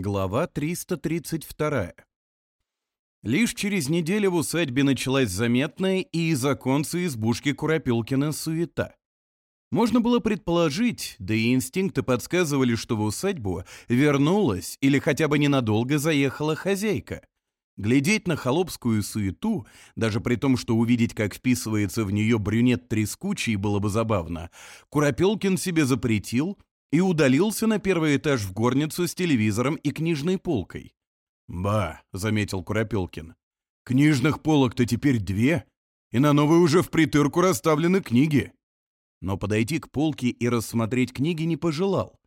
Глава 332. Лишь через неделю в усадьбе началась заметная и из оконца избушки Куропилкина суета. Можно было предположить, да и инстинкты подсказывали, что в усадьбу вернулась или хотя бы ненадолго заехала хозяйка. Глядеть на холопскую суету, даже при том, что увидеть, как вписывается в нее брюнет трескучий, было бы забавно, Куропелкин себе запретил — и удалился на первый этаж в горницу с телевизором и книжной полкой. «Ба», — заметил Куропелкин, — «книжных полок-то теперь две, и на новой уже в притырку расставлены книги». Но подойти к полке и рассмотреть книги не пожелал.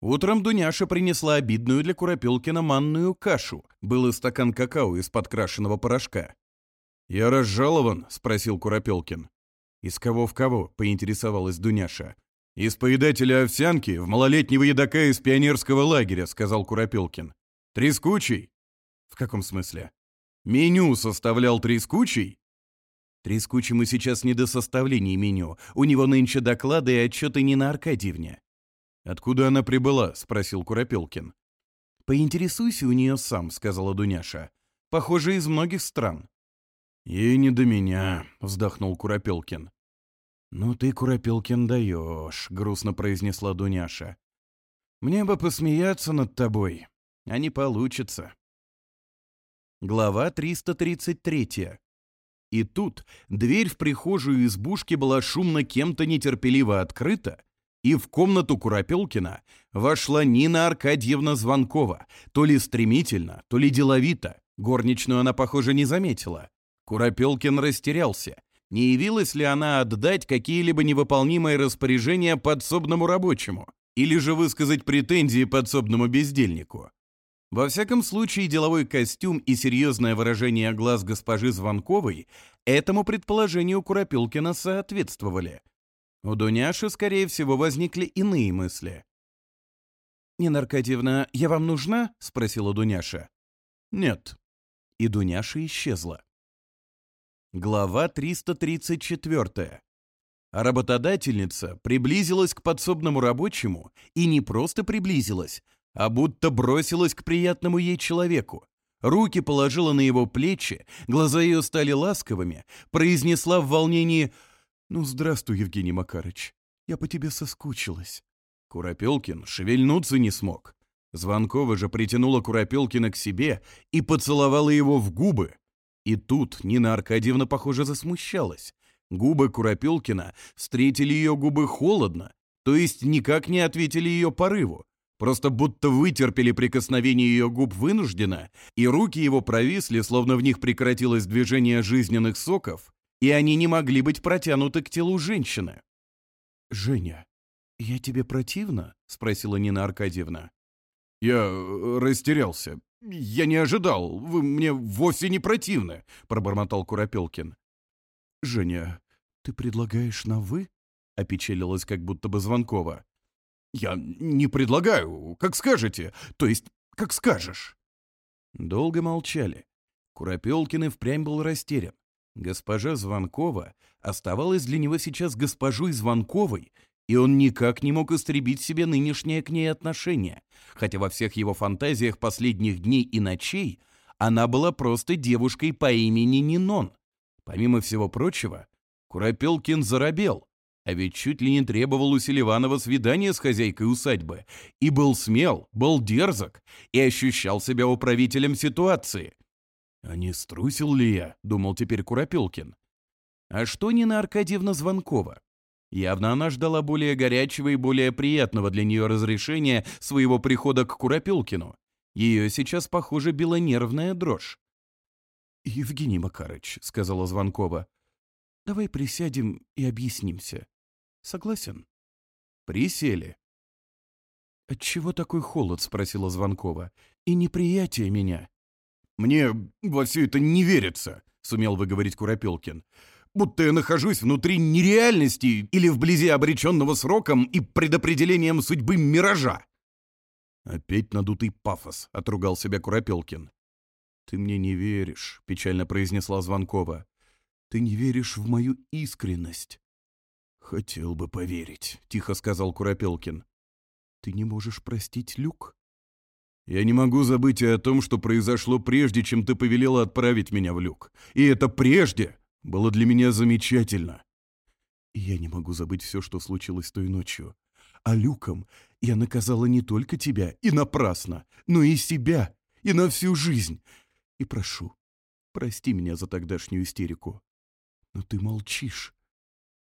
Утром Дуняша принесла обидную для Куропелкина манную кашу. Был и стакан какао из подкрашенного порошка. «Я разжалован?» — спросил Куропелкин. «Из кого в кого?» — поинтересовалась Дуняша. «Исповедателя овсянки в малолетнего едока из пионерского лагеря», — сказал Куропилкин. «Трескучий?» «В каком смысле?» «Меню составлял Трескучий?» «Трескучему сейчас не до составления меню. У него нынче доклады и отчеты не на Аркадьевне». «Откуда она прибыла?» — спросил Куропилкин. «Поинтересуйся у нее сам», — сказала Дуняша. «Похоже, из многих стран». Ей не до меня», — вздохнул Куропелкин. «Ну ты, Куропилкин, даешь», — грустно произнесла Дуняша. «Мне бы посмеяться над тобой, а не получится». Глава 333. И тут дверь в прихожую избушки была шумно кем-то нетерпеливо открыта, и в комнату Куропелкина вошла Нина Аркадьевна Звонкова, то ли стремительно, то ли деловито. Горничную она, похоже, не заметила. Куропелкин растерялся не явилась ли она отдать какие-либо невыполнимые распоряжения подсобному рабочему или же высказать претензии подсобному бездельнику. Во всяком случае, деловой костюм и серьезное выражение глаз госпожи Звонковой этому предположению Куропилкина соответствовали. У Дуняши, скорее всего, возникли иные мысли. «Нина Аркадьевна, я вам нужна?» — спросила Дуняша. «Нет». И Дуняша исчезла. Глава 334. Работодательница приблизилась к подсобному рабочему и не просто приблизилась, а будто бросилась к приятному ей человеку. Руки положила на его плечи, глаза ее стали ласковыми, произнесла в волнении «Ну, здравствуй, Евгений Макарыч, я по тебе соскучилась». Куропелкин шевельнуться не смог. Звонкова же притянула Куропелкина к себе и поцеловала его в губы, и тут Нина Аркадьевна, похоже, засмущалась. Губы Куропелкина встретили ее губы холодно, то есть никак не ответили ее порыву. Просто будто вытерпели прикосновение ее губ вынужденно, и руки его провисли, словно в них прекратилось движение жизненных соков, и они не могли быть протянуты к телу женщины. «Женя, я тебе противно?» — спросила Нина Аркадьевна. «Я э, растерялся. «Я не ожидал. Вы мне вовсе не противны», — пробормотал Куропелкин. «Женя, ты предлагаешь на «вы»?» — опечалилась как будто бы Звонкова. «Я не предлагаю. Как скажете. То есть, как скажешь». Долго молчали. Куропелкин и впрямь был растерян. Госпожа Звонкова оставалась для него сейчас госпожой Звонковой и он никак не мог истребить себе нынешнее к ней отношение, хотя во всех его фантазиях последних дней и ночей она была просто девушкой по имени Нинон. Помимо всего прочего, Куропелкин заробел, а ведь чуть ли не требовал у Селиванова свидания с хозяйкой усадьбы, и был смел, был дерзок, и ощущал себя управителем ситуации. «А не струсил ли я?» — думал теперь Куропелкин. «А что Нина Аркадьевна Звонкова? Явно она ждала более горячего и более приятного для нее разрешения своего прихода к Куропилкину. Ее сейчас, похоже, била нервная дрожь. «Евгений Макарыч», — сказала Звонкова, — «давай присядем и объяснимся. Согласен?» «Присели». «Отчего такой холод?» — спросила Звонкова. «И неприятие меня». «Мне во все это не верится», — сумел выговорить Куропелкин будто я нахожусь внутри нереальности или вблизи обреченного сроком и предопределением судьбы миража. Опять надутый пафос, — отругал себя Куропелкин. «Ты мне не веришь», — печально произнесла Звонкова. «Ты не веришь в мою искренность». «Хотел бы поверить», — тихо сказал Куропелкин. «Ты не можешь простить Люк?» «Я не могу забыть и о том, что произошло прежде, чем ты повелела отправить меня в Люк. И это прежде было для меня замечательно. я не могу забыть все, что случилось той ночью. А Люком я наказала не только тебя, и напрасно, но и себя, и на всю жизнь. И прошу, прости меня за тогдашнюю истерику. Но ты молчишь.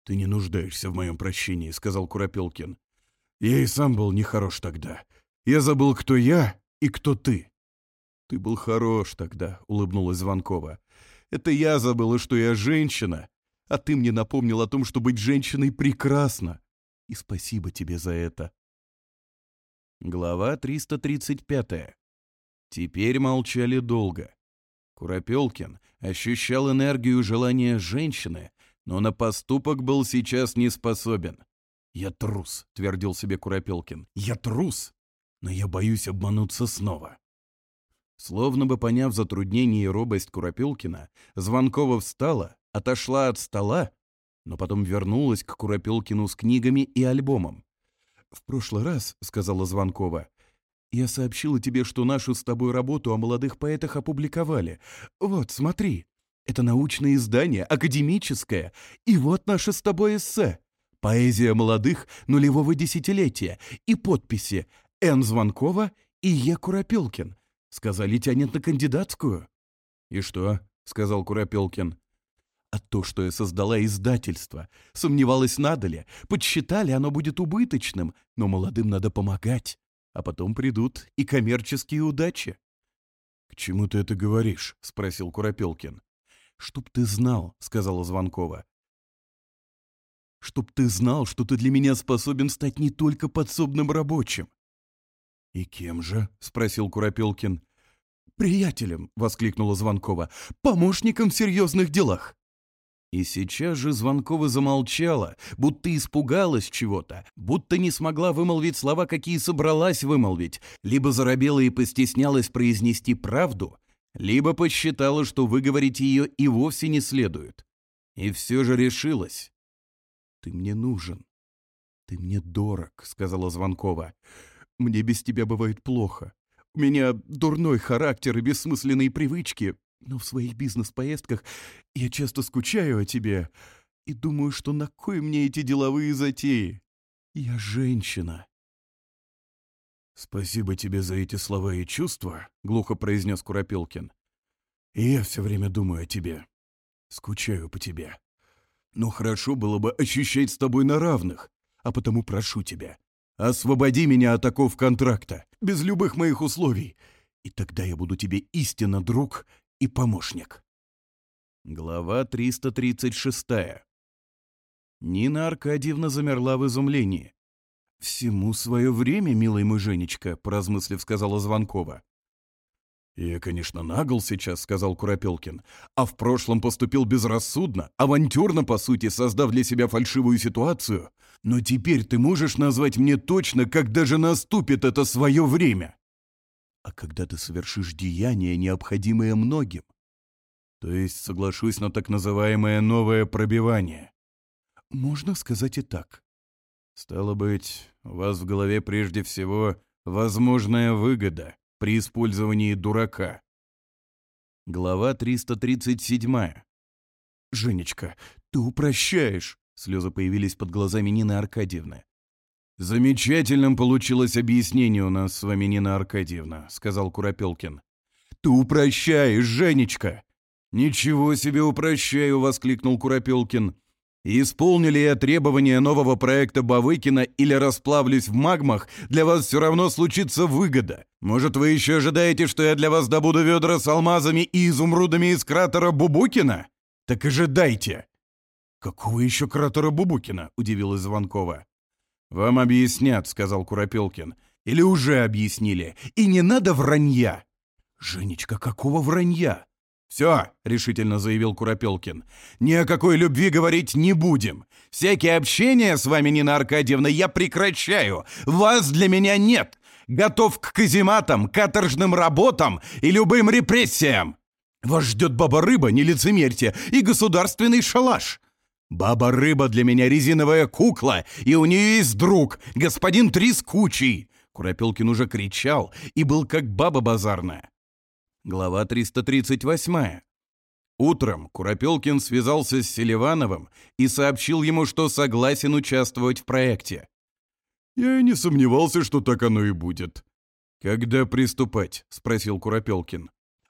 «Ты не нуждаешься в моем прощении», — сказал Куропелкин. «Я и сам был нехорош тогда. Я забыл, кто я и кто ты». «Ты был хорош тогда», — улыбнулась Звонкова. Это я забыла, что я женщина, а ты мне напомнил о том, что быть женщиной прекрасно. И спасибо тебе за это. Глава 335. Теперь молчали долго. Куропелкин ощущал энергию желания женщины, но на поступок был сейчас не способен. «Я трус», — твердил себе Куропелкин. «Я трус, но я боюсь обмануться снова. Словно бы поняв затруднение и робость Куропилкина, Звонкова встала, отошла от стола, но потом вернулась к Куропилкину с книгами и альбомом. «В прошлый раз», — сказала Звонкова, — «я сообщила тебе, что нашу с тобой работу о молодых поэтах опубликовали. Вот, смотри, это научное издание, академическое, и вот наше с тобой эссе. Поэзия молодых нулевого десятилетия и подписи Н. Звонкова и Е. Куропилкин. Сказали, тянет на кандидатскую. «И что?» — сказал Куропелкин. «А то, что я создала издательство. Сомневалась, надо ли. Подсчитали, оно будет убыточным. Но молодым надо помогать. А потом придут и коммерческие удачи». «К чему ты это говоришь?» — спросил Куропелкин. «Чтоб ты знал», — сказала Звонкова. «Чтоб ты знал, что ты для меня способен стать не только подсобным рабочим. «И кем же?» — спросил Куропелкин. «Приятелем!» — воскликнула Звонкова. «Помощником в серьезных делах!» И сейчас же Звонкова замолчала, будто испугалась чего-то, будто не смогла вымолвить слова, какие собралась вымолвить, либо заробела и постеснялась произнести правду, либо посчитала, что выговорить ее и вовсе не следует. И все же решилась. «Ты мне нужен. Ты мне дорог», — сказала Звонкова. «Звонкова». Мне без тебя бывает плохо. У меня дурной характер и бессмысленные привычки, но в своих бизнес-поездках я часто скучаю о тебе и думаю, что на кой мне эти деловые затеи? Я женщина». «Спасибо тебе за эти слова и чувства», — глухо произнес Куропелкин. «И я все время думаю о тебе. Скучаю по тебе. Но хорошо было бы ощущать с тобой на равных, а потому прошу тебя, Освободи меня от оков контракта, без любых моих условий, и тогда я буду тебе истинно друг и помощник. Глава 336. Нина Аркадьевна замерла в изумлении. «Всему свое время, милый мой Женечка», — поразмыслив сказала Звонкова. «Я, конечно, нагл сейчас», — сказал Куропелкин, «а в прошлом поступил безрассудно, авантюрно, по сути, создав для себя фальшивую ситуацию. Но теперь ты можешь назвать мне точно, когда же наступит это свое время?» а когда ты совершишь деяние, необходимое многим. То есть соглашусь на так называемое новое пробивание. Можно сказать и так. Стало быть, у при использовании дурака. Глава 337. «Женечка, ты упрощаешь!» Слезы появились под глазами Нины Аркадьевны. «Замечательным получилось объяснение у нас с вами, Нина Аркадьевна», — сказал Куропелкин. «Ты упрощаешь, Женечка!» «Ничего себе упрощаю!» — воскликнул Куропелкин. И исполню ли я требования нового проекта Бавыкина или расплавлюсь в магмах, для вас все равно случится выгода. Может, вы еще ожидаете, что я для вас добуду ведра с алмазами и изумрудами из кратера Бубукина? Так ожидайте!» «Какого еще кратера Бубукина?» — удивилась Звонкова. «Вам объяснят», — сказал Куропелкин. «Или уже объяснили. И не надо вранья!» «Женечка, какого вранья?» «Все», — решительно заявил Куропелкин, — «ни о какой любви говорить не будем. Всякие общения с вами, Нина Аркадьевна, я прекращаю. Вас для меня нет. Готов к казематам, каторжным работам и любым репрессиям. Вас ждет баба-рыба, не лицемерьте, и государственный шалаш. Баба-рыба для меня резиновая кукла, и у нее есть друг, господин Трискучий». Куропелкин уже кричал и был как баба базарная. Глава 338. Утром Куропелкин связался с Селивановым и сообщил ему, что согласен участвовать в проекте. «Я и не сомневался, что так оно и будет». «Когда приступать?» — спросил Куропелкин.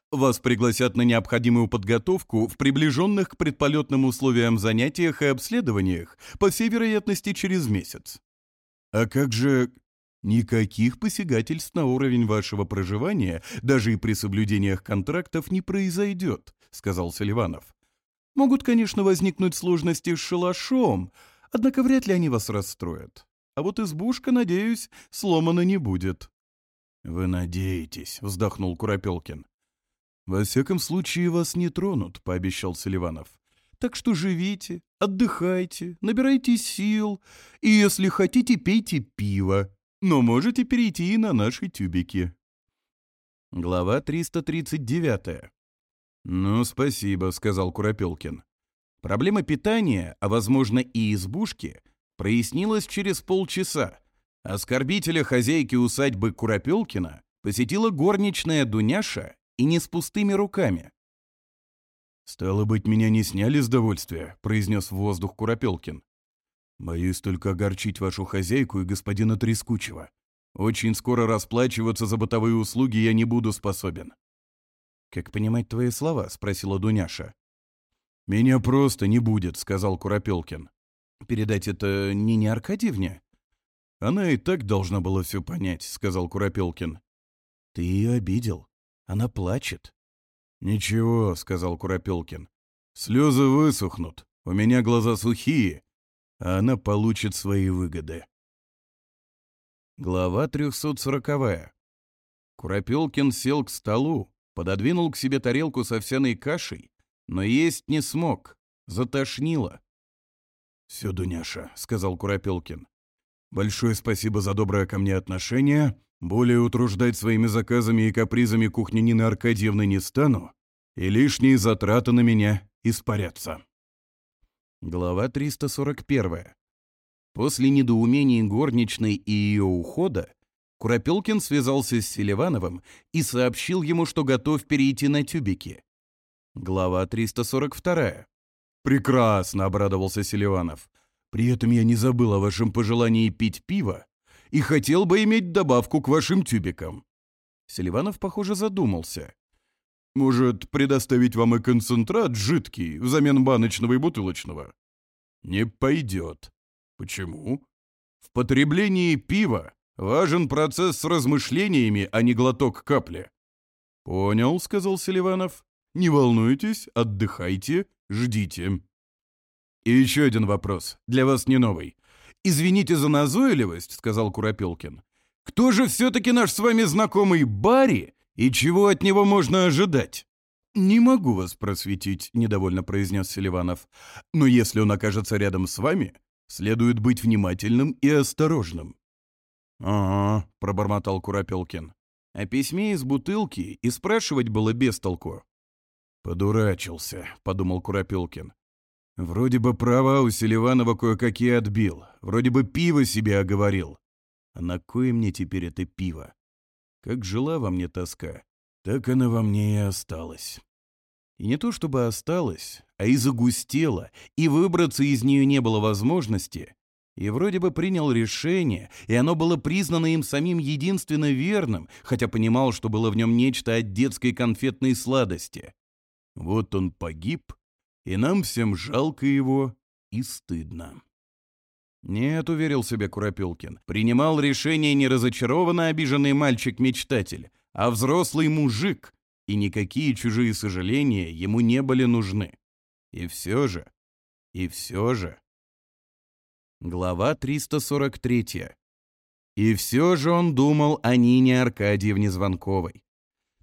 «Вас пригласят на необходимую подготовку в приближенных к предполетным условиям занятиях и обследованиях, по всей вероятности, через месяц». «А как же Никаких посягательств на уровень вашего проживания даже и при соблюдениях контрактов не произойдет, сказал Селиванов. Могут, конечно, возникнуть сложности с шалашом, однако вряд ли они вас расстроят. А вот избушка, надеюсь, сломана не будет. Вы надеетесь, вздохнул Куропелкин. Во всяком случае, вас не тронут, пообещал Селиванов. Так что живите, отдыхайте, набирайте сил и, если хотите, пейте пиво но можете перейти и на наши тюбики. Глава 339. «Ну, спасибо», — сказал Куропелкин. Проблема питания, а, возможно, и избушки, прояснилась через полчаса. Оскорбителя хозяйки усадьбы Куропелкина посетила горничная Дуняша и не с пустыми руками. «Стало быть, меня не сняли с довольствия», — произнес в воздух Куропелкин. Боюсь только огорчить вашу хозяйку и господина Трескучего. Очень скоро расплачиваться за бытовые услуги я не буду способен». «Как понимать твои слова?» — спросила Дуняша. «Меня просто не будет», — сказал Куропелкин. «Передать это Нине Аркадьевне?» «Она и так должна была все понять», — сказал Куропелкин. «Ты ее обидел. Она плачет». «Ничего», — сказал Куропелкин. «Слезы высохнут. У меня глаза сухие а она получит свои выгоды. Глава 340. Куропелкин сел к столу, пододвинул к себе тарелку с овсяной кашей, но есть не смог, затошнило. «Все, Дуняша», — сказал Куропелкин. «Большое спасибо за доброе ко мне отношение. Более утруждать своими заказами и капризами кухни Нины Аркадьевны не стану, и лишние затраты на меня испарятся». Глава 341. После недоумений горничной и ее ухода Куропелкин связался с Селивановым и сообщил ему, что готов перейти на тюбики. Глава 342. «Прекрасно!» — обрадовался Селиванов. «При этом я не забыл о вашем пожелании пить пиво и хотел бы иметь добавку к вашим тюбикам». Селиванов, похоже, задумался. Может, предоставить вам и концентрат жидкий взамен баночного и бутылочного? Не пойдет. Почему? В потреблении пива важен процесс с размышлениями, а не глоток капли. Понял, сказал Селиванов. Не волнуйтесь, отдыхайте, ждите. И еще один вопрос, для вас не новый. Извините за назойливость, сказал Куропелкин. Кто же все-таки наш с вами знакомый Барри? И чего от него можно ожидать? «Не могу вас просветить», — недовольно произнес Селиванов. «Но если он окажется рядом с вами, следует быть внимательным и осторожным». «Ага», — пробормотал Куропелкин. О письме из бутылки и спрашивать было бестолку. «Подурачился», — подумал Куропелкин. «Вроде бы права у Селиванова кое-какие отбил, вроде бы пиво себе оговорил. А на кое мне теперь это пиво? Как жила во мне тоска, так она во мне и осталась. И не то чтобы осталась, а и загустела, и выбраться из нее не было возможности. И вроде бы принял решение, и оно было признано им самим единственно верным, хотя понимал, что было в нем нечто от детской конфетной сладости. Вот он погиб, и нам всем жалко его и стыдно. «Нет», — уверил себя Куропелкин, — «принимал решение не разочарованно обиженный мальчик-мечтатель, а взрослый мужик, и никакие чужие сожаления ему не были нужны. И все же, и все же...» Глава 343. И все же он думал о Нине Аркадьевне Звонковой.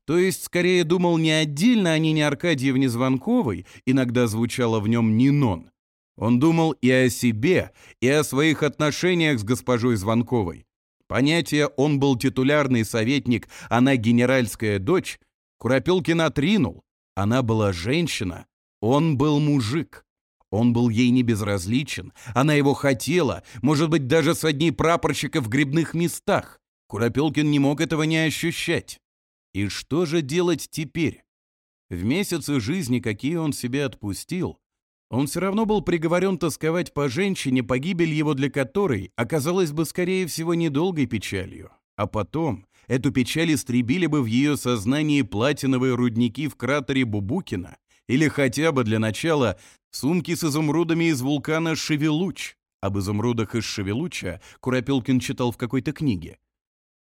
То есть, скорее, думал не отдельно о Нине Аркадьевне Звонковой, иногда звучало в нем «Нинон», он думал и о себе, и о своих отношениях с госпожой Звонковой. Понятие «он был титулярный советник, она генеральская дочь» Куропилкин отринул. Она была женщина, он был мужик. Он был ей не безразличен, она его хотела, может быть, даже с одни прапорщика в грибных местах. Куропилкин не мог этого не ощущать. И что же делать теперь? В месяцы жизни, какие он себе отпустил, он все равно был приговорен тосковать по женщине, погибель его для которой оказалась бы, скорее всего, недолгой печалью. А потом эту печаль истребили бы в ее сознании платиновые рудники в кратере Бубукина или хотя бы для начала сумки с изумрудами из вулкана Шевелуч. Об изумрудах из Шевелуча Куропилкин читал в какой-то книге.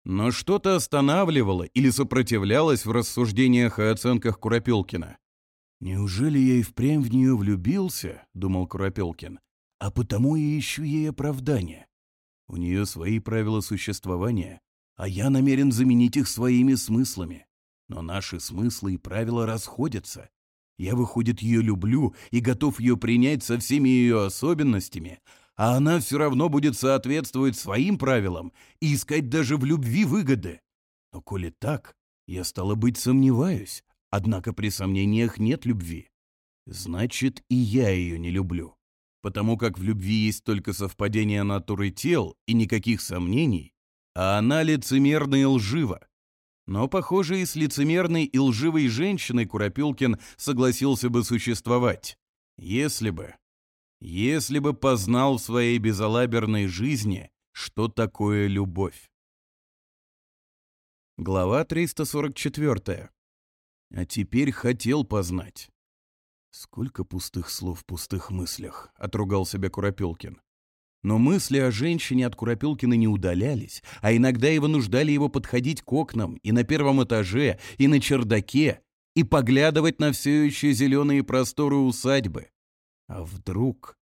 Но что-то останавливало или сопротивлялось в рассуждениях и оценках Куропилкина. «Неужели я и впрямь в нее влюбился?» — думал Куропелкин. «А потому я ищу ей оправдание. У нее свои правила существования, а я намерен заменить их своими смыслами. Но наши смыслы и правила расходятся. Я, выходит, ее люблю и готов ее принять со всеми ее особенностями, а она все равно будет соответствовать своим правилам и искать даже в любви выгоды. Но коли так, я, стало быть, сомневаюсь, Однако при сомнениях нет любви. Значит, и я ее не люблю. Потому как в любви есть только совпадение натуры тел и никаких сомнений, а она лицемерна и лжива. Но, похоже, и с лицемерной и лживой женщиной Куропилкин согласился бы существовать. Если бы... Если бы познал в своей безалаберной жизни, что такое любовь. Глава 344. А теперь хотел познать. Сколько пустых слов в пустых мыслях, отругал себя Куропелкин. Но мысли о женщине от Куропелкина не удалялись, а иногда его нуждали его подходить к окнам и на первом этаже, и на чердаке, и поглядывать на все еще зеленые просторы усадьбы. А вдруг...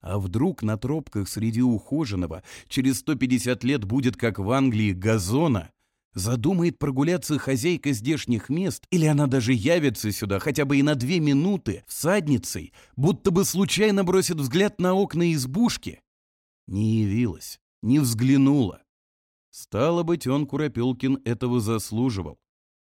А вдруг на тропках среди ухоженного через 150 лет будет, как в Англии, газона, задумает прогуляться хозяйка здешних мест, или она даже явится сюда хотя бы и на две минуты всадницей, будто бы случайно бросит взгляд на окна избушки. Не явилась, не взглянула. Стало быть, он, Куропелкин этого заслуживал.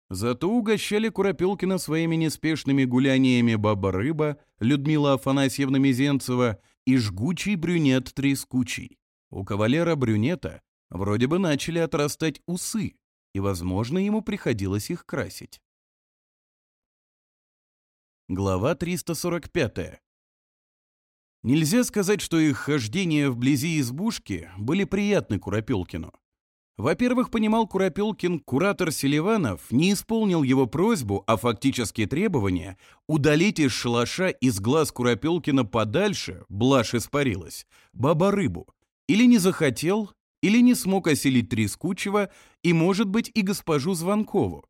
Зато угощали Куропелкина своими неспешными гуляниями баба-рыба Людмила Афанасьевна Мизенцева и жгучий брюнет трескучий. У кавалера-брюнета вроде бы начали отрастать усы, и, возможно, ему приходилось их красить. Глава 345. Нельзя сказать, что их хождения вблизи избушки были приятны Куропелкину. Во-первых, понимал Куропелкин, куратор Селиванов не исполнил его просьбу, а фактические требования удалить из шалаша из глаз Куропелкина подальше, блажь испарилась, баба-рыбу. Или не захотел, или не смог осилить трескучего, и, может быть, и госпожу Звонкову.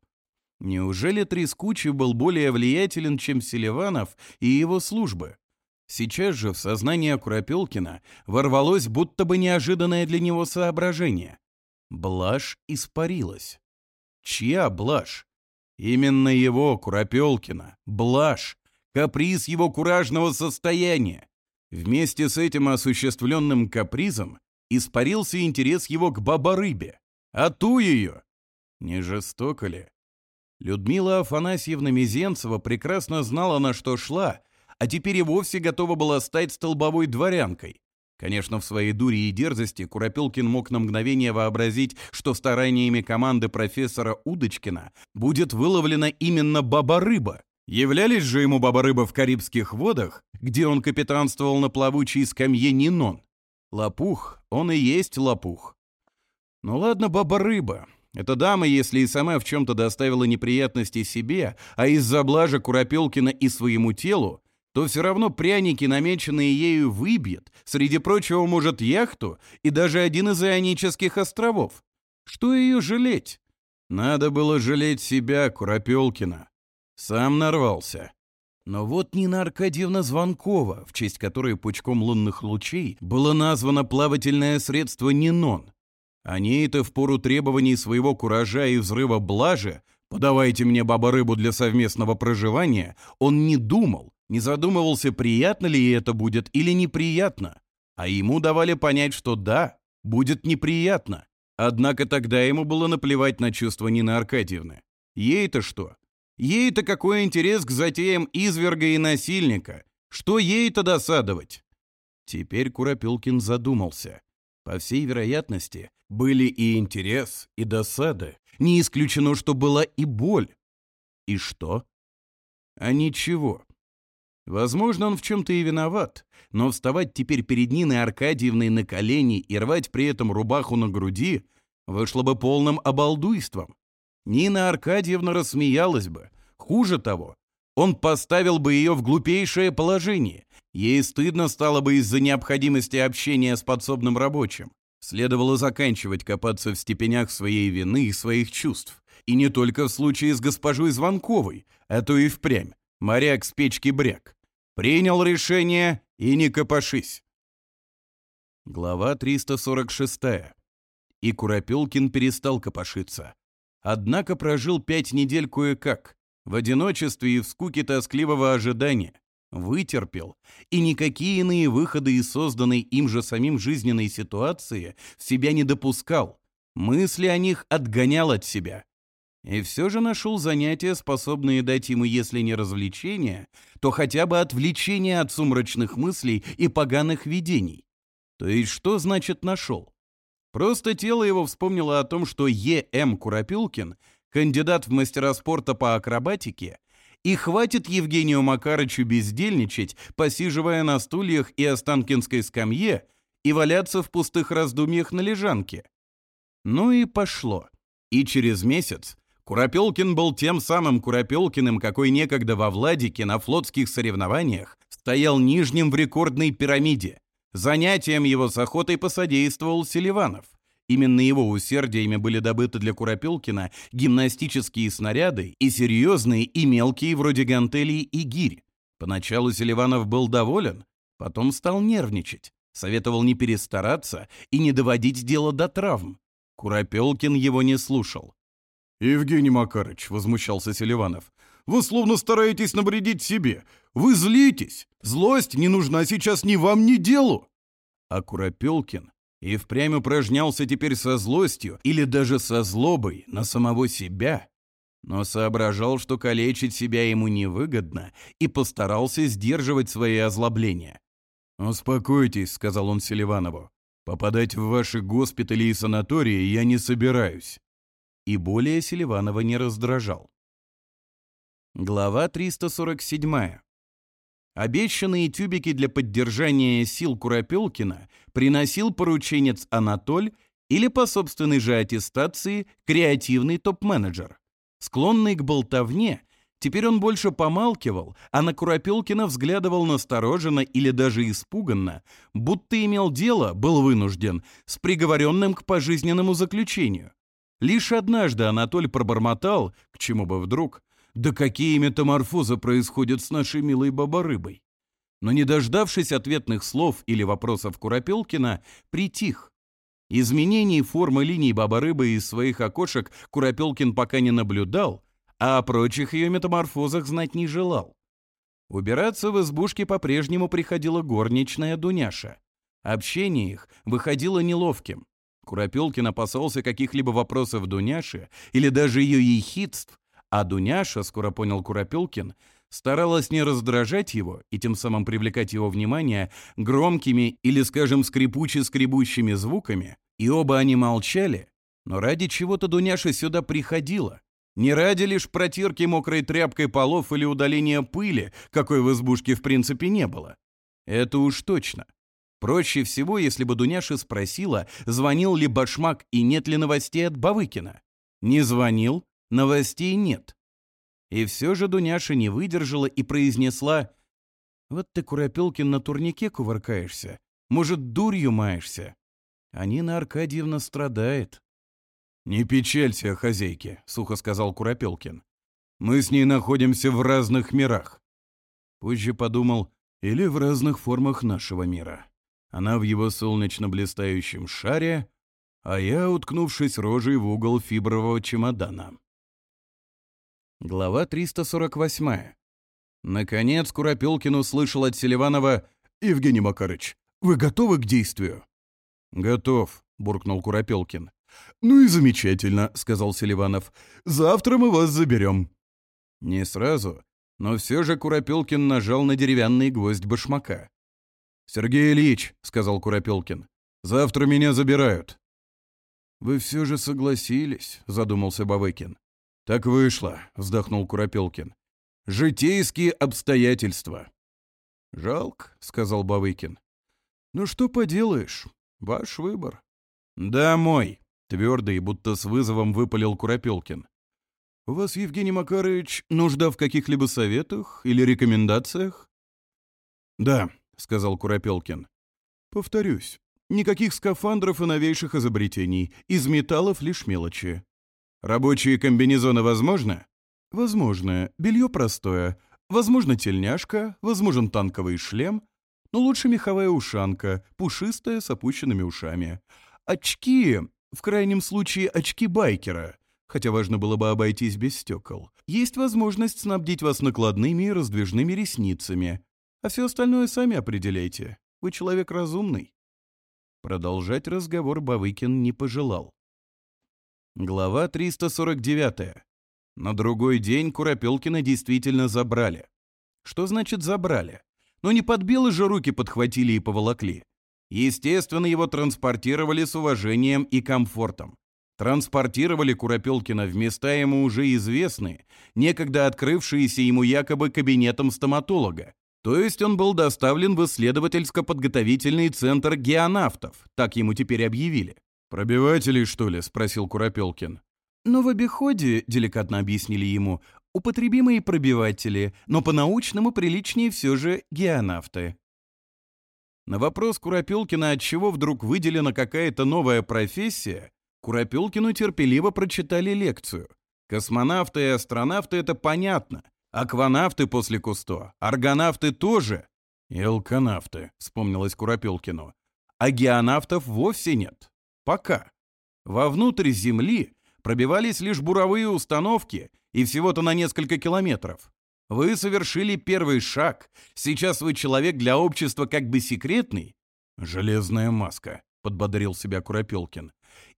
Неужели Трескучий был более влиятелен, чем Селиванов и его службы? Сейчас же в сознание Куропелкина ворвалось будто бы неожиданное для него соображение. Блажь испарилась. Чья блажь? Именно его, Куропелкина, блажь, каприз его куражного состояния. Вместе с этим осуществленным капризом испарился интерес его к баборыбе. А ту ее! Не жестоко ли? Людмила Афанасьевна Мизенцева прекрасно знала, на что шла, а теперь и вовсе готова была стать столбовой дворянкой. Конечно, в своей дуре и дерзости Куропелкин мог на мгновение вообразить, что стараниями команды профессора Удочкина будет выловлена именно баба-рыба. Являлись же ему баба-рыба в Карибских водах, где он капитанствовал на плавучей скамье Нинон. Лопух, он и есть лопух. Ну ладно, баба-рыба. Эта дама, если и сама в чем-то доставила неприятности себе, а из-за блажа Куропелкина и своему телу, то все равно пряники, намеченные ею, выбьет, среди прочего, может, яхту и даже один из ионических островов. Что ее жалеть? Надо было жалеть себя, Куропелкина. Сам нарвался. Но вот Нина Аркадьевна Звонкова, в честь которой пучком лунных лучей было названо плавательное средство «Нинон», они это в пору требований своего куража и взрыва блажи «подавайте мне баба-рыбу для совместного проживания» он не думал, не задумывался, приятно ли это будет или неприятно. А ему давали понять, что да, будет неприятно. Однако тогда ему было наплевать на чувства Нины Аркадьевны. Ей-то что? Ей-то какой интерес к затеям изверга и насильника? Что ей-то досадовать? Теперь Куропилкин задумался. По всей вероятности, были и интерес, и досада. Не исключено, что была и боль. И что? А ничего. Возможно, он в чем-то и виноват, но вставать теперь перед Ниной Аркадьевной на колени и рвать при этом рубаху на груди вышло бы полным обалдуйством. Нина Аркадьевна рассмеялась бы. Хуже того, он поставил бы ее в глупейшее положение, Ей стыдно стало бы из-за необходимости общения с подсобным рабочим. Следовало заканчивать копаться в степенях своей вины и своих чувств. И не только в случае с госпожой Звонковой, а то и впрямь. Моряк с печки бряк. Принял решение и не копошись. Глава 346. И Куропелкин перестал копошиться. Однако прожил пять недель кое-как, в одиночестве и в скуке тоскливого ожидания. Вытерпел, и никакие иные выходы из созданной им же самим жизненной ситуации в себя не допускал. Мысли о них отгонял от себя. И все же нашел занятия, способные дать ему, если не развлечения, то хотя бы отвлечение от сумрачных мыслей и поганых видений. То есть что значит «нашел»? Просто И хватит Евгению Макарычу бездельничать, посиживая на стульях и останкинской скамье, и валяться в пустых раздумьях на лежанке. Ну и пошло. И через месяц Куропелкин был тем самым Куропелкиным, какой некогда во Владике на флотских соревнованиях стоял нижним в рекордной пирамиде. Занятием его с охотой посодействовал Селиванов. Именно его усердиями были добыты для Куропелкина гимнастические снаряды и серьезные, и мелкие, вроде гантелей и гирь. Поначалу Селиванов был доволен, потом стал нервничать. Советовал не перестараться и не доводить дело до травм. Куропелкин его не слушал. «Евгений Макарыч», — возмущался Селиванов, — «вы словно стараетесь навредить себе. Вы злитесь. Злость не нужна сейчас ни вам, ни делу». А Куропелкин и впрямь упражнялся теперь со злостью или даже со злобой на самого себя, но соображал, что калечить себя ему невыгодно, и постарался сдерживать свои озлобления. «Успокойтесь», — сказал он Селиванову. «Попадать в ваши госпитали и санатории я не собираюсь». И более Селиванова не раздражал. Глава 347. Обещанные тюбики для поддержания сил Куропелкина приносил порученец Анатоль или по собственной же аттестации креативный топ-менеджер. Склонный к болтовне, теперь он больше помалкивал, а на Куропелкина взглядывал настороженно или даже испуганно, будто имел дело, был вынужден, с приговоренным к пожизненному заключению. Лишь однажды Анатоль пробормотал, к чему бы вдруг, да какие метаморфозы происходят с нашей милой бабарыбой? Но не дождавшись ответных слов или вопросов Куропелкина, притих. Изменений формы линий бабарыбы из своих окошек Куропелкин пока не наблюдал, а о прочих ее метаморфозах знать не желал. Убираться в избушке по-прежнему приходила горничная Дуняша. Общение их выходило неловким. Куропелкин опасался каких-либо вопросов Дуняши или даже ее ехидств, а Дуняша скоро понял Куропелкин, старалась не раздражать его и тем самым привлекать его внимание громкими или, скажем, скрипуче-скребущими звуками, и оба они молчали, но ради чего-то Дуняша сюда приходила. Не ради лишь протирки мокрой тряпкой полов или удаления пыли, какой в избушке в принципе не было. Это уж точно. Проще всего, если бы Дуняша спросила, звонил ли Башмак и нет ли новостей от Бавыкина. Не звонил, Новостей нет. И все же Дуняша не выдержала и произнесла «Вот ты, Куропелкин, на турнике кувыркаешься. Может, дурью маешься?» А Нина Аркадьевна страдает. «Не печалься о хозяйке», — сухо сказал Куропелкин. «Мы с ней находимся в разных мирах». Позже подумал, или в разных формах нашего мира. Она в его солнечно-блистающем шаре, а я, уткнувшись рожей в угол фибрового чемодана. Глава 348. Наконец Куропелкин услышал от Селиванова «Евгений Макарыч, вы готовы к действию?» «Готов», — буркнул Куропелкин. «Ну и замечательно», — сказал Селиванов. «Завтра мы вас заберем». Не сразу, но все же Куропелкин нажал на деревянный гвоздь башмака. «Сергей Ильич», — сказал Куропелкин, — «завтра меня забирают». «Вы все же согласились», — задумался Бавыкин. «Так вышло», — вздохнул Куропелкин. «Житейские обстоятельства». «Жалко», — сказал Бавыкин. «Ну что поделаешь, ваш выбор». «Домой», — твердо и будто с вызовом выпалил Куропелкин. «У вас, Евгений Макарович, нужда в каких-либо советах или рекомендациях?» «Да», — сказал Куропелкин. «Повторюсь, никаких скафандров и новейших изобретений, из металлов лишь мелочи. Рабочие комбинезоны возможно? Возможно. Белье простое. Возможно, тельняшка, возможен танковый шлем, но лучше меховая ушанка, пушистая с опущенными ушами. Очки, в крайнем случае очки байкера, хотя важно было бы обойтись без стекол. Есть возможность снабдить вас накладными и раздвижными ресницами. А все остальное сами определяйте. Вы человек разумный. Продолжать разговор Бавыкин не пожелал. Глава 349. На другой день Куропелкина действительно забрали. Что значит «забрали»? Ну не подбило же руки подхватили и поволокли. Естественно, его транспортировали с уважением и комфортом. Транспортировали Куропелкина в места ему уже известные, некогда открывшиеся ему якобы кабинетом стоматолога. То есть он был доставлен в исследовательско-подготовительный центр геонавтов, так ему теперь объявили. «Пробивателей, что ли?» — спросил Куропелкин. «Но в обиходе, — деликатно объяснили ему, — употребимые пробиватели, но по-научному приличнее все же геонавты». На вопрос Куропелкина, отчего вдруг выделена какая-то новая профессия, Куропелкину терпеливо прочитали лекцию. Космонавты и астронавты — это понятно. Акванавты после Кусто, аргонавты тоже. И алконавты, — вспомнилось Куропелкину. А геонавтов вовсе нет. Пока. Вовнутрь Земли пробивались лишь буровые установки и всего-то на несколько километров. Вы совершили первый шаг. Сейчас вы человек для общества как бы секретный. Железная маска, подбодрил себя Куропелкин.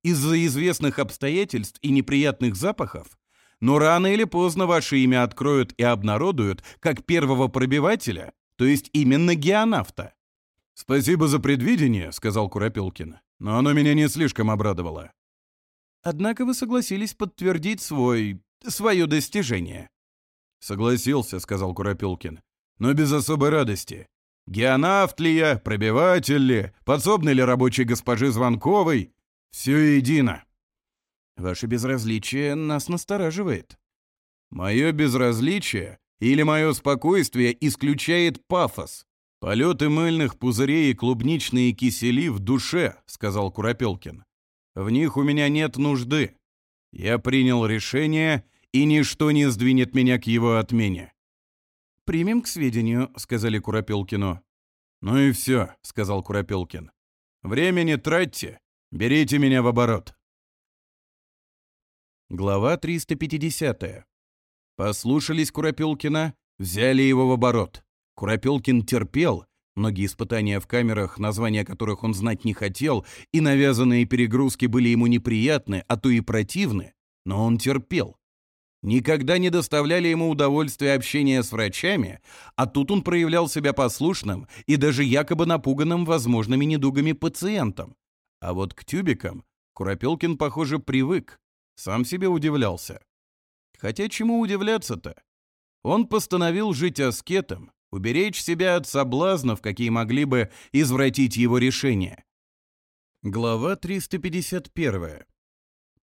Из-за известных обстоятельств и неприятных запахов но рано или поздно ваше имя откроют и обнародуют как первого пробивателя, то есть именно геонавта». «Спасибо за предвидение», — сказал Куропелкин но оно меня не слишком обрадовало. Однако вы согласились подтвердить свой... свое достижение. «Согласился», — сказал Куропилкин, — «но без особой радости. Геонавт ли я, пробиватель ли, подсобный ли рабочий госпожи Звонковой — все едино». «Ваше безразличие нас настораживает». «Мое безразличие или мое спокойствие исключает пафос», «Полеты мыльных пузырей и клубничные кисели в душе», — сказал Куропелкин. «В них у меня нет нужды. Я принял решение, и ничто не сдвинет меня к его отмене». «Примем к сведению», — сказали Куропелкину. «Ну и все», — сказал Куропелкин. «Времени тратьте, берите меня в оборот». Глава 350. Послушались Куропелкина, взяли его в оборот. Курапелкин терпел, многие испытания в камерах, названия которых он знать не хотел, и навязанные перегрузки были ему неприятны, а то и противны, но он терпел. Никогда не доставляли ему удовольствия общения с врачами, а тут он проявлял себя послушным и даже якобы напуганным возможными недугами пациентом. А вот к тюбикам Курапелкин, похоже, привык, сам себе удивлялся. Хотя чему удивляться-то? Он постановил жить аскетом, уберечь себя от соблазнов, какие могли бы извратить его решение. Глава 351.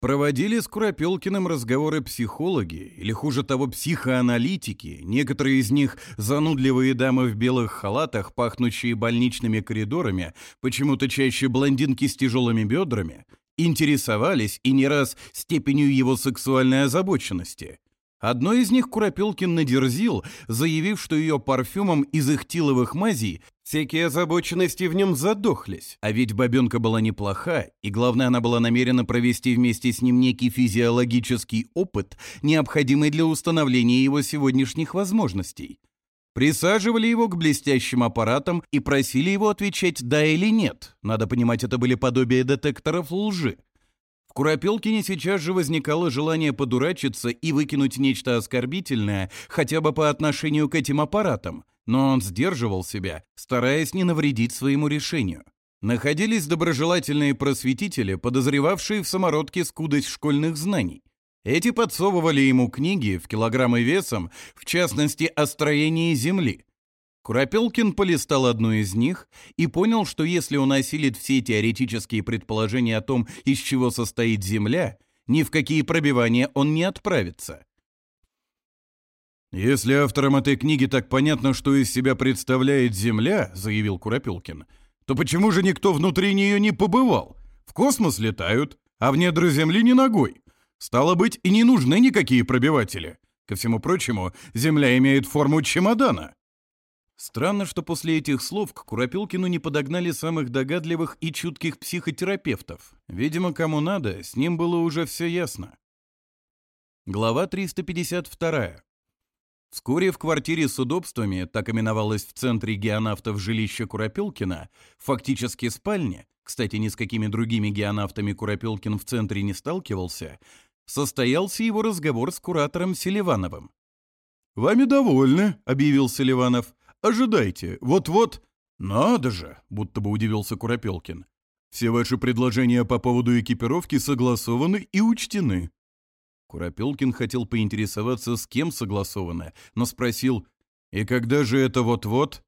Проводили с Куропелкиным разговоры психологи, или хуже того, психоаналитики, некоторые из них занудливые дамы в белых халатах, пахнущие больничными коридорами, почему-то чаще блондинки с тяжелыми бедрами, интересовались и не раз степенью его сексуальной озабоченности. Одной из них Куропилкин надерзил, заявив, что ее парфюмом из их тиловых мазей всякие озабоченности в нем задохлись. А ведь бабенка была неплоха, и главное, она была намерена провести вместе с ним некий физиологический опыт, необходимый для установления его сегодняшних возможностей. Присаживали его к блестящим аппаратам и просили его отвечать «да» или «нет». Надо понимать, это были подобия детекторов лжи. Куропелкине сейчас же возникало желание подурачиться и выкинуть нечто оскорбительное хотя бы по отношению к этим аппаратам, но он сдерживал себя, стараясь не навредить своему решению. Находились доброжелательные просветители, подозревавшие в самородке скудость школьных знаний. Эти подсовывали ему книги в килограммы весом, в частности о строении Земли, Крапелкин полистал одну из них и понял, что если он осилит все теоретические предположения о том, из чего состоит Земля, ни в какие пробивания он не отправится. «Если авторам этой книги так понятно, что из себя представляет Земля», — заявил Курапелкин, — «то почему же никто внутри нее не побывал? В космос летают, а в недра Земли ни ногой. Стало быть, и не нужны никакие пробиватели. Ко всему прочему, Земля имеет форму чемодана». Странно, что после этих слов к Куропилкину не подогнали самых догадливых и чутких психотерапевтов. Видимо, кому надо, с ним было уже все ясно. Глава 352. Вскоре в квартире с удобствами, так именовалось в центре геонавтов жилище Куропилкина, фактически спальня, кстати, ни с какими другими геонавтами Куропилкин в центре не сталкивался, состоялся его разговор с куратором Селивановым. «Вами довольны», — объявил Селиванов. Ожидайте, вот-вот...» «Надо же!» — будто бы удивился Куропелкин. «Все ваши предложения по поводу экипировки согласованы и учтены». Куропелкин хотел поинтересоваться, с кем согласовано, но спросил, «И когда же это вот-вот?»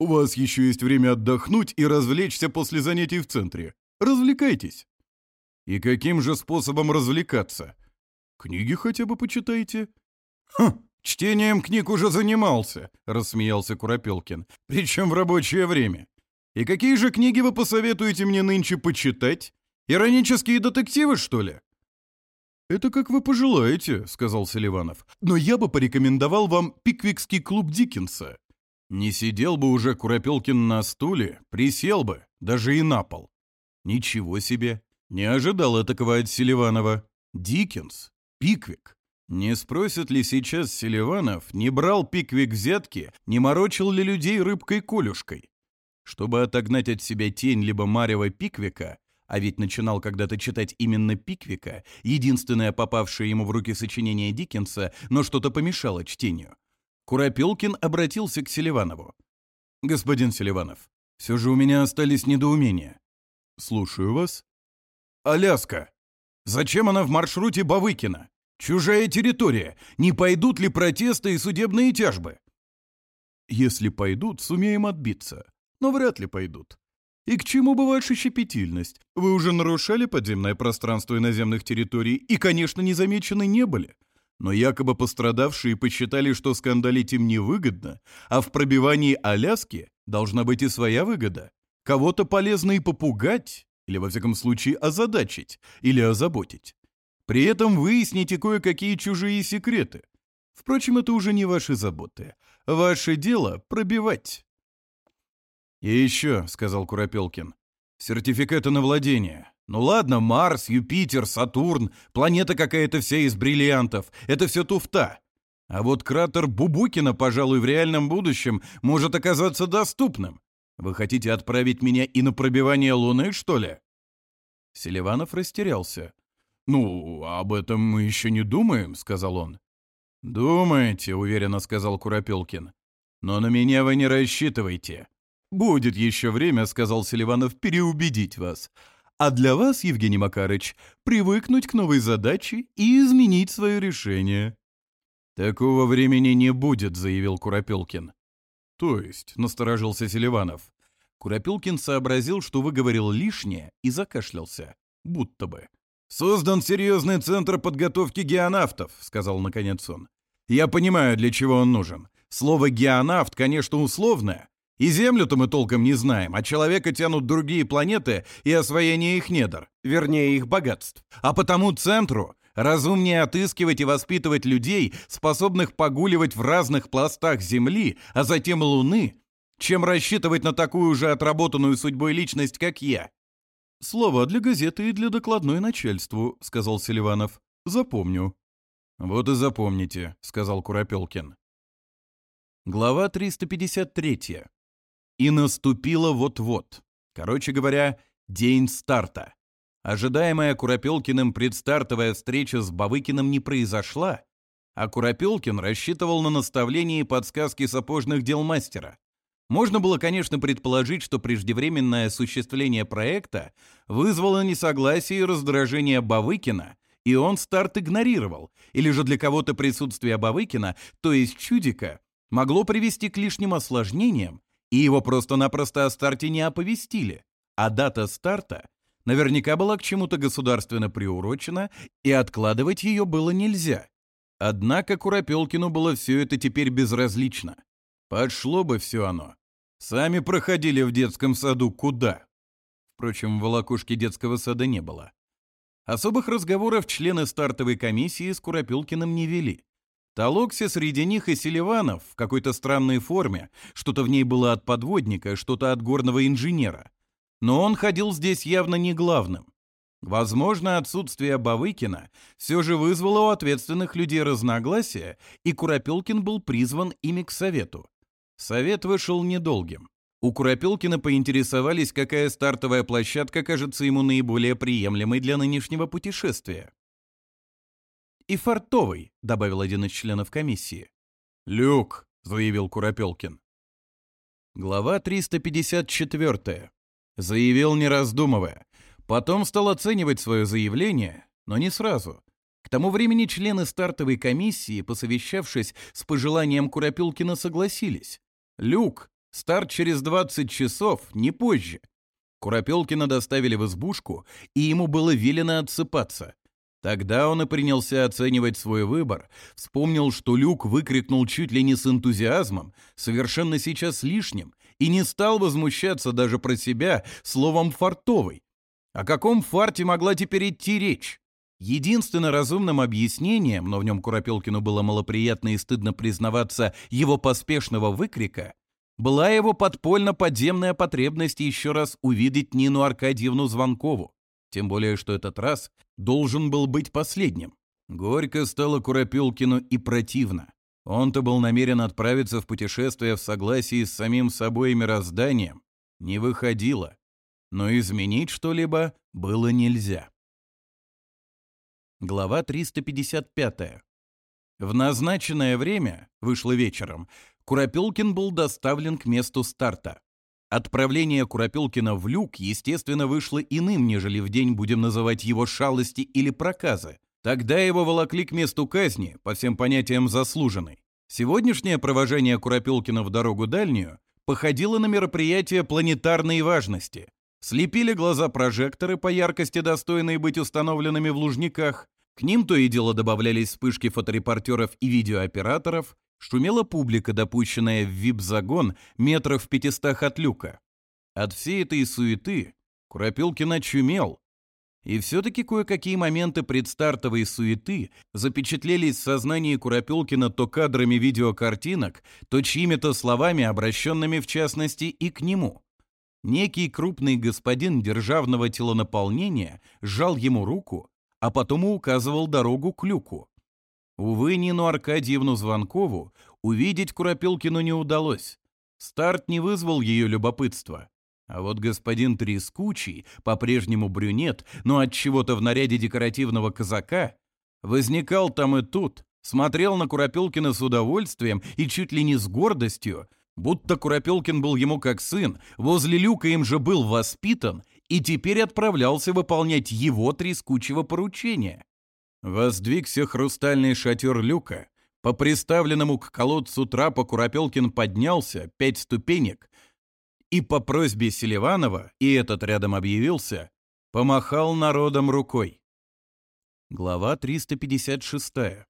«У вас еще есть время отдохнуть и развлечься после занятий в центре. Развлекайтесь». «И каким же способом развлекаться?» «Книги хотя бы почитайте». «Хм!» чтением книг уже занимался, рассмеялся Куропелкин. Причем в рабочее время. И какие же книги вы посоветуете мне нынче почитать? Иронические детективы, что ли? «Это как вы пожелаете», — сказал Селиванов. Не спросят ли сейчас Селиванов, не брал пиквик взятки, не морочил ли людей рыбкой-колюшкой? Чтобы отогнать от себя тень либо марева пиквика, а ведь начинал когда-то читать именно Пиквика, единственное попавшее ему в руки сочинение Диккенса, но что-то помешало чтению. Куропелкин обратился к Селиванову. «Господин Селиванов, все же у меня остались недоумения. Слушаю вас. Аляска. Зачем она в маршруте Бавыкина? Чужая территория. Не пойдут ли протесты и судебные тяжбы? Если пойдут, сумеем отбиться. Но вряд ли пойдут. И к чему бы ваша щепетильность? Вы уже нарушали подземное пространство иноземных территорий и, конечно, незамечены не были. Но якобы пострадавшие посчитали, что скандалить им невыгодно, а в пробивании Аляски должна быть и своя выгода. Кого-то полезно и попугать, или, во всяком случае, озадачить, или озаботить. При этом выясните кое-какие чужие секреты. Впрочем, это уже не ваши заботы. Ваше дело — пробивать. «И еще», — сказал Куропелкин, — «сертификаты на владение. Ну ладно, Марс, Юпитер, Сатурн, планета какая-то вся из бриллиантов. Это все туфта. А вот кратер Бубукина, пожалуй, в реальном будущем может оказаться доступным. Вы хотите отправить меня и на пробивание Луны, что ли?» Селиванов растерялся. «Ну, об этом мы еще не думаем», — сказал он. «Думаете», — уверенно сказал Куропелкин. «Но на меня вы не рассчитывайте. Будет еще время», — сказал Селиванов, — «переубедить вас. А для вас, Евгений Макарыч, привыкнуть к новой задаче и изменить свое решение». «Такого времени не будет», — заявил Куропелкин. «То есть», — насторожился Селиванов. Куропелкин сообразил, что выговорил лишнее, и закашлялся. Будто бы. «Создан серьезный центр подготовки геонавтов», — сказал наконец он. «Я понимаю, для чего он нужен. Слово «геонавт», конечно, условное. И Землю-то мы толком не знаем, а человека тянут другие планеты и освоение их недр, вернее, их богатств. А потому центру разумнее отыскивать и воспитывать людей, способных погуливать в разных пластах Земли, а затем Луны, чем рассчитывать на такую же отработанную судьбой личность, как я. «Слова для газеты и для докладной начальству», — сказал Селиванов. «Запомню». «Вот и запомните», — сказал Куропелкин. Глава 353. И наступило вот-вот. Короче говоря, день старта. Ожидаемая Куропелкиным предстартовая встреча с Бавыкиным не произошла, а Куропелкин рассчитывал на наставление и подсказки сапожных дел мастера. Можно было, конечно, предположить, что преждевременное осуществление проекта вызвало несогласие и раздражение Бавыкина, и он старт игнорировал, или же для кого-то присутствие Бавыкина, то есть чудика, могло привести к лишним осложнениям, и его просто-напросто о старте не оповестили, а дата старта наверняка была к чему-то государственно приурочена, и откладывать ее было нельзя. Однако Куропелкину было все это теперь безразлично. Пошло бы все оно. Сами проходили в детском саду куда? Впрочем, в волокушке детского сада не было. Особых разговоров члены стартовой комиссии с Куропилкиным не вели. Толокся среди них и Селиванов в какой-то странной форме, что-то в ней было от подводника, что-то от горного инженера. Но он ходил здесь явно не главным. Возможно, отсутствие Бавыкина все же вызвало у ответственных людей разногласия, и Куропелкин был призван ими к совету. Совет вышел недолгим. У Куропилкина поинтересовались, какая стартовая площадка кажется ему наиболее приемлемой для нынешнего путешествия. «И фартовый», — добавил один из членов комиссии. «Люк», — заявил Куропелкин. Глава 354. Заявил, не раздумывая. Потом стал оценивать свое заявление, но не сразу. К тому времени члены стартовой комиссии, посовещавшись, с пожеланием Куропилкина согласились. Люк, старт через 20 часов, не позже. Куропелкина доставили в избушку, и ему было велено отсыпаться. Тогда он и принялся оценивать свой выбор, вспомнил, что Люк выкрикнул чуть ли не с энтузиазмом, совершенно сейчас лишним, и не стал возмущаться даже про себя словом «фартовый». О каком фарте могла теперь идти речь? Единственно разумным объяснением, но в нем Куропелкину было малоприятно и стыдно признаваться его поспешного выкрика, была его подпольно-подземная потребность еще раз увидеть Нину Аркадьевну Звонкову. Тем более, что этот раз должен был быть последним. Горько стало Куропелкину и противно. Он-то был намерен отправиться в путешествие в согласии с самим собой и мирозданием. Не выходило. Но изменить что-либо было нельзя. Глава 355. В назначенное время, вышло вечером, Куропелкин был доставлен к месту старта. Отправление Куропелкина в люк, естественно, вышло иным, нежели в день будем называть его шалости или проказы. Тогда его волокли к месту казни, по всем понятиям заслуженной. Сегодняшнее провожение Куропелкина в дорогу дальнюю походило на мероприятие планетарной важности – слепили глаза прожекторы по яркости, достойные быть установленными в лужниках, к ним то и дело добавлялись вспышки фоторепортеров и видеооператоров, шумела публика, допущенная в вип-загон метров в пятистах от люка. От всей этой суеты Куропилкин чумел, И все-таки кое-какие моменты предстартовой суеты запечатлелись в сознании Куропелкина то кадрами видеокартинок, то чьими-то словами, обращенными в частности и к нему. Некий крупный господин державного телонаполнения сжал ему руку, а потом указывал дорогу к люку. Увы, Нину Аркадьевну Звонкову увидеть Куропилкину не удалось. Старт не вызвал ее любопытства. А вот господин Трескучий, по-прежнему брюнет, но от чего то в наряде декоративного казака, возникал там и тут, смотрел на Куропилкина с удовольствием и чуть ли не с гордостью, Будто Куропелкин был ему как сын, возле люка им же был воспитан и теперь отправлялся выполнять его трескучего поручения. Воздвигся хрустальный шатер люка. По приставленному к колодцу трапа Куропелкин поднялся, пять ступенек, и по просьбе Селиванова, и этот рядом объявился, помахал народом рукой. Глава 356.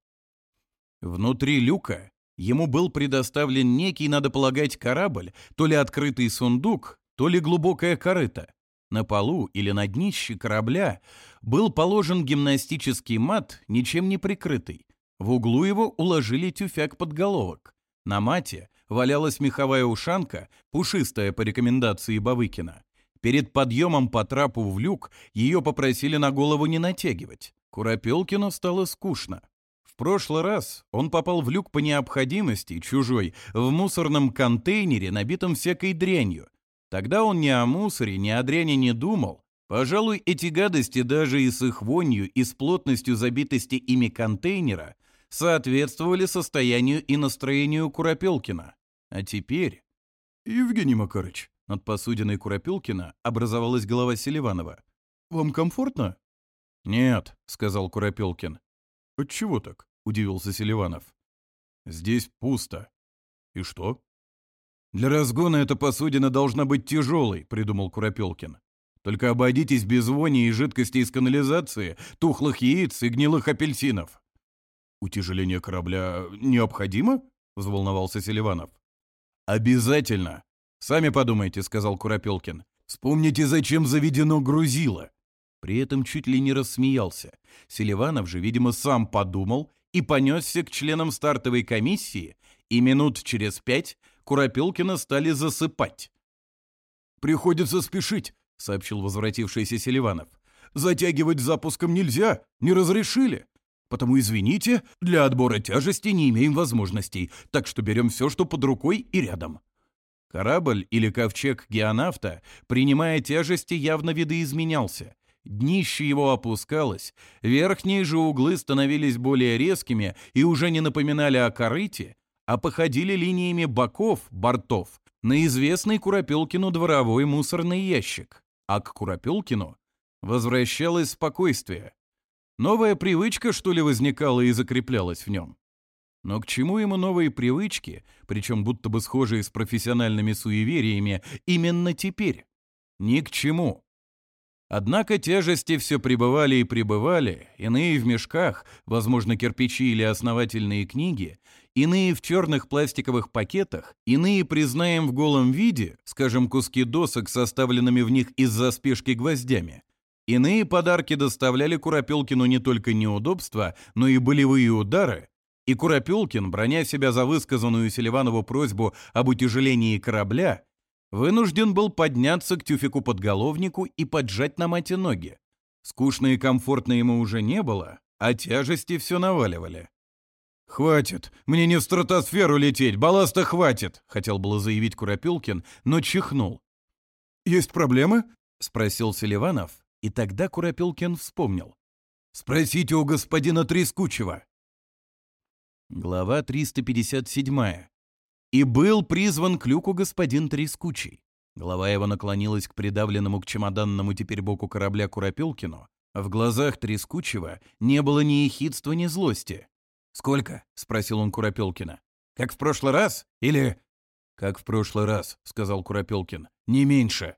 Внутри люка Ему был предоставлен некий, надо полагать, корабль, то ли открытый сундук, то ли глубокая корыта. На полу или на днище корабля был положен гимнастический мат, ничем не прикрытый. В углу его уложили тюфяк подголовок. На мате валялась меховая ушанка, пушистая по рекомендации Бавыкина. Перед подъемом по трапу в люк ее попросили на голову не натягивать. Куропелкину стало скучно. В прошлый раз он попал в люк по необходимости, чужой, в мусорном контейнере, набитом всякой дрянью. Тогда он ни о мусоре, ни о дряни не думал. Пожалуй, эти гадости даже и с их вонью, и с плотностью забитости ими контейнера соответствовали состоянию и настроению Куропелкина. А теперь... «Евгений Макарыч», — над посудиной Куропелкина образовалась голова Селиванова. «Вам комфортно?» «Нет», — сказал Куропелкин. «Отчего так?» — удивился Селиванов. «Здесь пусто». «И что?» «Для разгона эта посудина должна быть тяжелой», — придумал Куропелкин. «Только обойдитесь без вони и жидкости из канализации, тухлых яиц и гнилых апельсинов». «Утяжеление корабля необходимо?» — взволновался Селиванов. «Обязательно. Сами подумайте», — сказал Куропелкин. «Вспомните, зачем заведено грузило. При этом чуть ли не рассмеялся. Селиванов же, видимо, сам подумал и понесся к членам стартовой комиссии, и минут через пять Куропелкина стали засыпать. «Приходится спешить», — сообщил возвратившийся Селиванов. «Затягивать с запуском нельзя, не разрешили. Потому, извините, для отбора тяжести не имеем возможностей, так что берем все, что под рукой и рядом». Корабль или ковчег геонавта, принимая тяжести, явно видоизменялся. Днище его опускалось, верхние же углы становились более резкими и уже не напоминали о корыте, а походили линиями боков, бортов, на известный Куропелкину дворовой мусорный ящик. А к Куропелкину возвращалось спокойствие. Новая привычка, что ли, возникала и закреплялась в нем. Но к чему ему новые привычки, причем будто бы схожие с профессиональными суевериями, именно теперь? Ни к чему. Однако тяжести все пребывали и пребывали, иные в мешках, возможно, кирпичи или основательные книги, иные в черных пластиковых пакетах, иные, признаем, в голом виде, скажем, куски досок, составленными в них из-за спешки гвоздями. Иные подарки доставляли Куропелкину не только неудобства, но и болевые удары, и Куропелкин, броня себя за высказанную Селиванову просьбу об утяжелении корабля, вынужден был подняться к тюфику-подголовнику и поджать на мате ноги. Скучно и комфортно ему уже не было, а тяжести все наваливали. «Хватит! Мне не в стратосферу лететь! Балласта хватит!» — хотел было заявить Куропилкин, но чихнул. «Есть проблемы?» — спросил Селиванов, и тогда Куропилкин вспомнил. «Спросите у господина Трескучего!» Глава 357 и был призван к люку господин Трескучий. Голова его наклонилась к придавленному к чемоданному теперь боку корабля Куропилкину. В глазах Трескучего не было ни ехидства, ни злости. «Сколько?» — спросил он Куропилкина. «Как в прошлый раз? Или...» «Как в прошлый раз», — сказал Куропилкин. «Не меньше.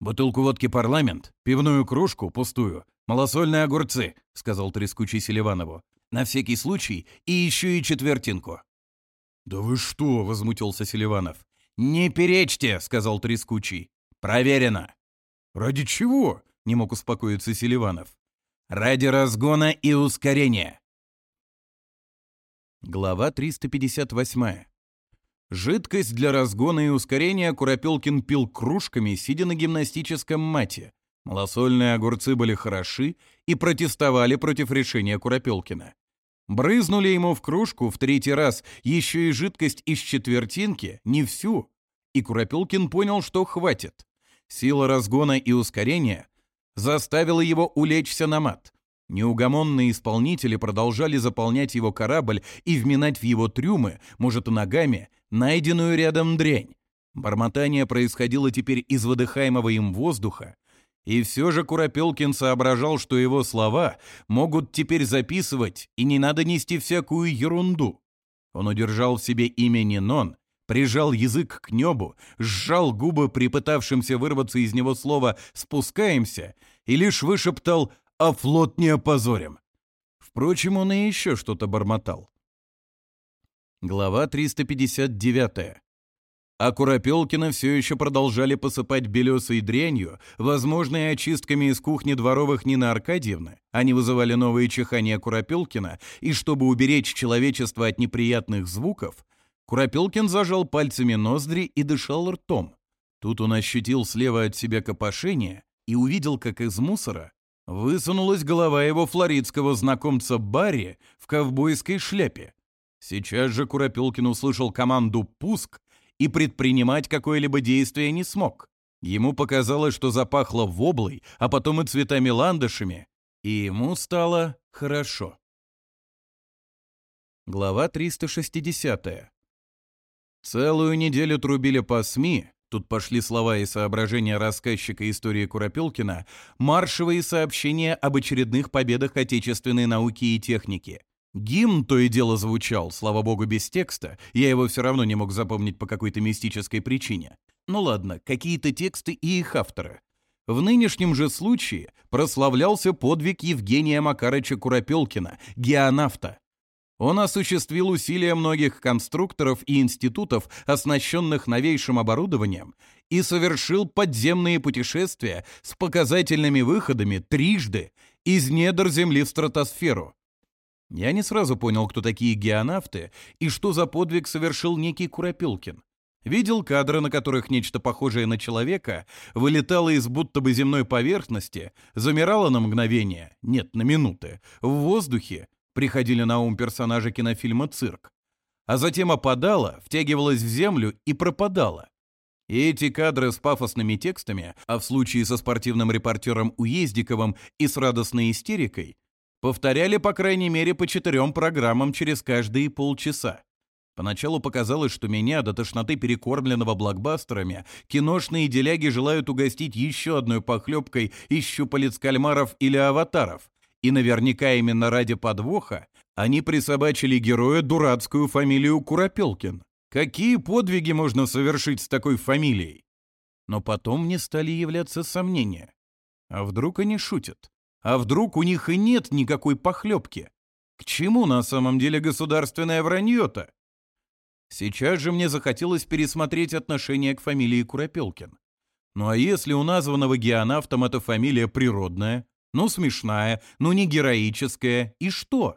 Бутылку водки «Парламент», пивную кружку, пустую, малосольные огурцы», — сказал Трескучий Селиванову. «На всякий случай и еще и четвертинку». «Да вы что, возмутился Селиванов. «Не перечьте!» — сказал Трескучий. «Проверено!» «Ради чего?» — не мог успокоиться Селиванов. «Ради разгона и ускорения!» Глава 358. Жидкость для разгона и ускорения Куропелкин пил кружками, сидя на гимнастическом мате. Малосольные огурцы были хороши и протестовали против решения Куропелкина. Брызнули ему в кружку в третий раз еще и жидкость из четвертинки, не всю. И Куропелкин понял, что хватит. Сила разгона и ускорения заставила его улечься на мат. Неугомонные исполнители продолжали заполнять его корабль и вминать в его трюмы, может, и ногами, найденную рядом дрянь. Бормотание происходило теперь из выдыхаемого им воздуха, и все же Куропелкин соображал, что его слова могут теперь записывать, и не надо нести всякую ерунду. Он удержал в себе имя Нинон, прижал язык к небу, сжал губы припытавшимся вырваться из него слова «спускаемся» и лишь вышептал «а флот не опозорим». Впрочем, он и еще что-то бормотал. Глава 359. А Куропелкина все еще продолжали посыпать белесой дрянью, возможной очистками из кухни дворовых Нины Аркадьевны. Они вызывали новые чихания Куропелкина, и чтобы уберечь человечество от неприятных звуков, Куропелкин зажал пальцами ноздри и дышал ртом. Тут он ощутил слева от себя копошение и увидел, как из мусора высунулась голова его флоридского знакомца Барри в ковбойской шляпе. Сейчас же Куропелкин услышал команду «пуск», и предпринимать какое-либо действие не смог. Ему показалось, что запахло воблой, а потом и цветами ландышами, и ему стало хорошо. Глава 360. Целую неделю трубили по СМИ, тут пошли слова и соображения рассказчика истории Куропелкина, маршевые сообщения об очередных победах отечественной науки и техники – Гимн то и дело звучал, слава богу, без текста, я его все равно не мог запомнить по какой-то мистической причине. Ну ладно, какие-то тексты и их авторы. В нынешнем же случае прославлялся подвиг Евгения Макарыча Куропелкина, геонавта. Он осуществил усилия многих конструкторов и институтов, оснащенных новейшим оборудованием, и совершил подземные путешествия с показательными выходами трижды из недр Земли в стратосферу, я не сразу понял, кто такие геонавты и что за подвиг совершил некий Куропилкин. Видел кадры, на которых нечто похожее на человека вылетало из будто бы земной поверхности, замирало на мгновение, нет, на минуты, в воздухе, приходили на ум персонажи кинофильма «Цирк», а затем опадало, втягивалось в землю и пропадало. И эти кадры с пафосными текстами, а в случае со спортивным репортером Уездиковым и с радостной истерикой – Повторяли, по крайней мере, по четырем программам через каждые полчаса. Поначалу показалось, что меня, до тошноты перекормленного блокбастерами, киношные деляги желают угостить еще одной похлебкой из щупалец кальмаров или аватаров. И наверняка именно ради подвоха они присобачили героя дурацкую фамилию Куропелкин. Какие подвиги можно совершить с такой фамилией? Но потом мне стали являться сомнения. А вдруг они шутят? А вдруг у них и нет никакой похлебки? К чему на самом деле государственное вранье-то? Сейчас же мне захотелось пересмотреть отношение к фамилии Куропелкин. Ну а если у названного геонавтом эта фамилия природная, ну смешная, ну не героическая, и что?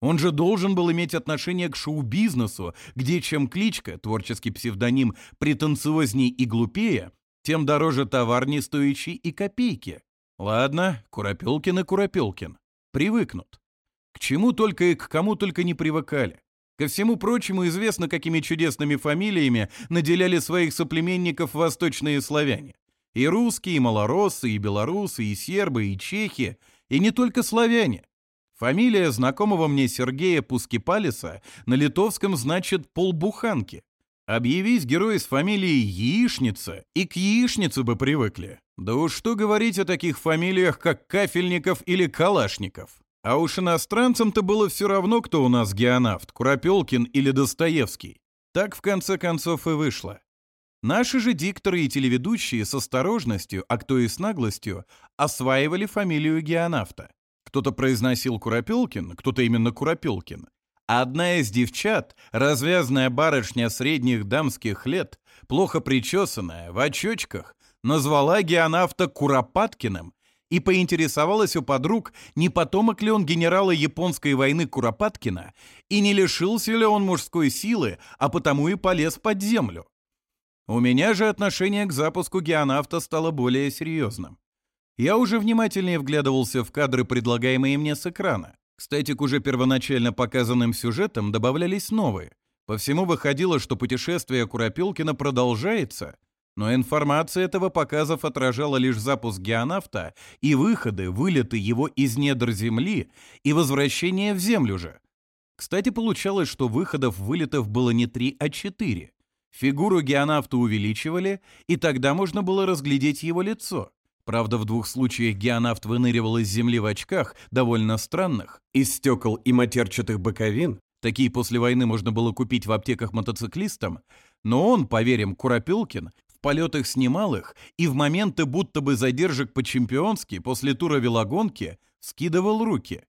Он же должен был иметь отношение к шоу-бизнесу, где чем кличка, творческий псевдоним, претенциозней и глупее, тем дороже товар, не стоящий и копейки. Ладно, Куропелкин и Куропелкин. Привыкнут. К чему только и к кому только не привыкали. Ко всему прочему, известно, какими чудесными фамилиями наделяли своих соплеменников восточные славяне. И русские, и малороссы, и белорусы, и сербы, и чехи, и не только славяне. Фамилия знакомого мне Сергея Пускипалиса на литовском значит «полбуханки». Объявись герой с фамилией Яичница, и к яичнице бы привыкли. Да уж что говорить о таких фамилиях, как Кафельников или Калашников. А уж иностранцам-то было все равно, кто у нас геонавт, Куропелкин или Достоевский. Так, в конце концов, и вышло. Наши же дикторы и телеведущие с осторожностью, а кто и с наглостью, осваивали фамилию геонавта. Кто-то произносил Куропелкин, кто-то именно Куропелкин. А одна из девчат, развязная барышня средних дамских лет, плохо причесанная, в очочках, назвала геонавта Куропаткиным и поинтересовалась у подруг, не потомок ли он генерала японской войны Куропаткина и не лишился ли он мужской силы, а потому и полез под землю. У меня же отношение к запуску геонавта стало более серьезным. Я уже внимательнее вглядывался в кадры, предлагаемые мне с экрана. Кстати, к уже первоначально показанным сюжетам добавлялись новые. По всему выходило, что путешествие Куропилкина продолжается — но информация этого показов отражала лишь запуск геонавта и выходы, вылеты его из недр Земли и возвращение в Землю же. Кстати, получалось, что выходов-вылетов было не три, а четыре. Фигуру геонавта увеличивали, и тогда можно было разглядеть его лицо. Правда, в двух случаях геонавт выныривал из земли в очках, довольно странных, из стекол и матерчатых боковин, такие после войны можно было купить в аптеках мотоциклистам, но он, поверим, Куропилкин, в полетах снимал их и в моменты будто бы задержек по-чемпионски после тура велогонки скидывал руки.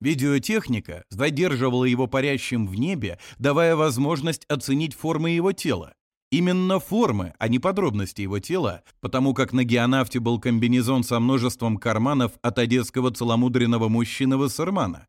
Видеотехника задерживала его парящим в небе, давая возможность оценить формы его тела. Именно формы, а не подробности его тела, потому как на геонавте был комбинезон со множеством карманов от одесского целомудренного мужчины Вассермана.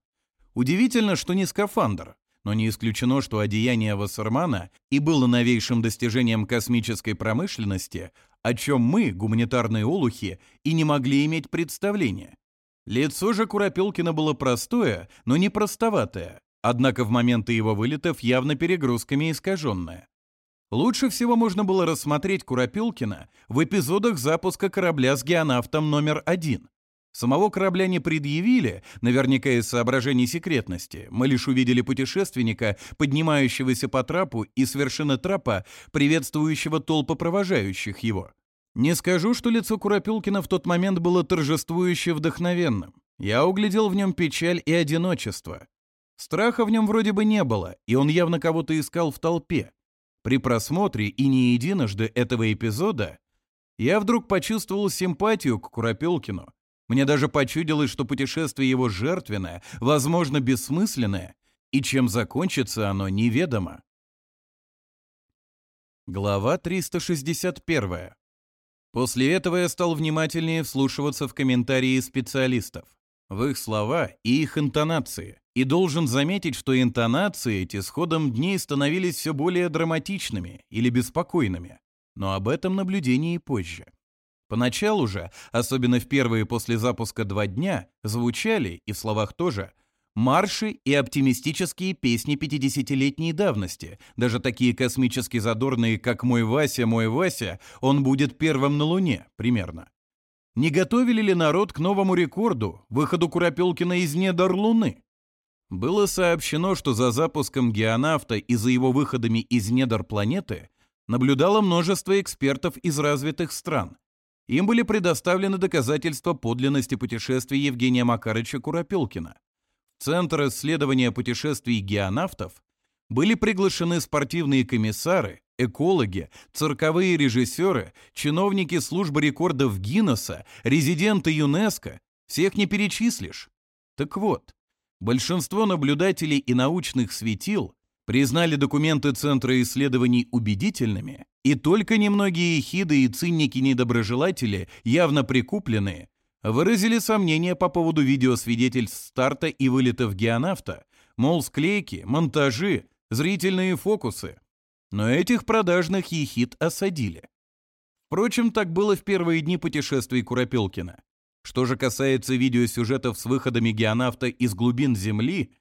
Удивительно, что не скафандр но не исключено, что одеяние Вассермана и было новейшим достижением космической промышленности, о чем мы, гуманитарные улухи и не могли иметь представления. Лицо же Куропелкина было простое, но не простоватое, однако в моменты его вылетов явно перегрузками искаженное. Лучше всего можно было рассмотреть Куропелкина в эпизодах запуска корабля с геонавтом номер один. Самого корабля не предъявили, наверняка из соображений секретности. Мы лишь увидели путешественника, поднимающегося по трапу и с вершины трапа, приветствующего толпы провожающих его. Не скажу, что лицо Куропилкина в тот момент было торжествующе вдохновенным. Я углядел в нем печаль и одиночество. Страха в нем вроде бы не было, и он явно кого-то искал в толпе. При просмотре и не единожды этого эпизода я вдруг почувствовал симпатию к Куропилкину, мне даже почудилось, что путешествие его жертвенное, возможно, бессмысленное, и чем закончится оно, неведомо. Глава 361. После этого я стал внимательнее вслушиваться в комментарии специалистов, в их слова и их интонации, и должен заметить, что интонации эти с ходом дней становились все более драматичными или беспокойными, но об этом наблюдении позже. Поначалу же, особенно в первые после запуска два дня, звучали, и в словах тоже, марши и оптимистические песни 50-летней давности, даже такие космически задорные, как «Мой Вася, мой Вася, он будет первым на Луне» примерно. Не готовили ли народ к новому рекорду, выходу Куропелкина из недр Луны? Было сообщено, что за запуском геонавта и за его выходами из недр планеты наблюдало множество экспертов из развитых стран – им были предоставлены доказательства подлинности путешествий Евгения Макарыча Куропелкина. В Центр исследования путешествий геонавтов были приглашены спортивные комиссары, экологи, цирковые режиссеры, чиновники службы рекордов Гиннесса, резиденты ЮНЕСКО. Всех не перечислишь. Так вот, большинство наблюдателей и научных светил признали документы Центра исследований убедительными и только немногие хиды и цинники-недоброжелатели, явно прикупленные, выразили сомнения по поводу видеосвидетельств старта и вылетов геонавта, мол, склейки, монтажи, зрительные фокусы. Но этих продажных ехид осадили. Впрочем, так было в первые дни путешествий Куропелкина. Что же касается видеосюжетов с выходами геонавта из глубин Земли,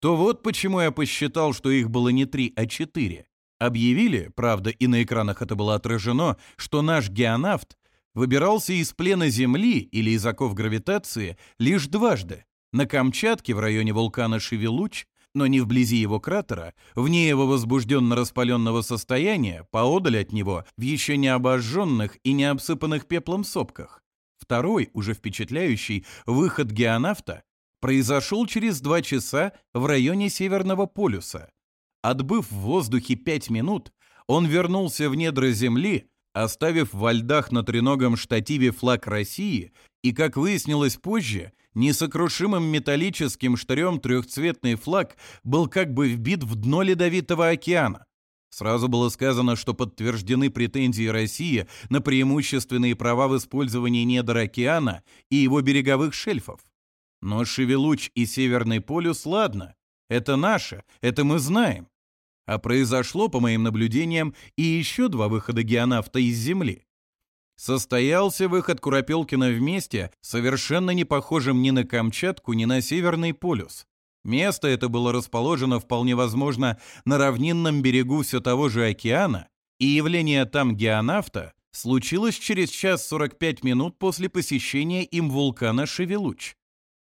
то вот почему я посчитал, что их было не три, а четыре. Объявили, правда, и на экранах это было отражено, что наш геонавт выбирался из плена Земли или из оков гравитации лишь дважды. На Камчатке в районе вулкана Шевелуч, но не вблизи его кратера, вне его возбужденно-распаленного состояния, поодаль от него, в еще не обожженных и не обсыпанных пеплом сопках. Второй, уже впечатляющий, выход геонавта произошел через два часа в районе Северного полюса – Отбыв в воздухе пять минут, он вернулся в недра земли, оставив во льдах на треногом штативе флаг России и, как выяснилось позже, несокрушимым металлическим штырем трехцветный флаг был как бы вбит в дно Ледовитого океана. Сразу было сказано, что подтверждены претензии России на преимущественные права в использовании недр океана и его береговых шельфов. Но Шевелуч и Северный полюс, ладно, это наше, это мы знаем. А произошло, по моим наблюдениям, и еще два выхода геонавта из Земли. Состоялся выход Куропелкина вместе, совершенно не похожим ни на Камчатку, ни на Северный полюс. Место это было расположено, вполне возможно, на равнинном берегу все того же океана, и явление там геонавта случилось через час 45 минут после посещения им вулкана Шевелуч.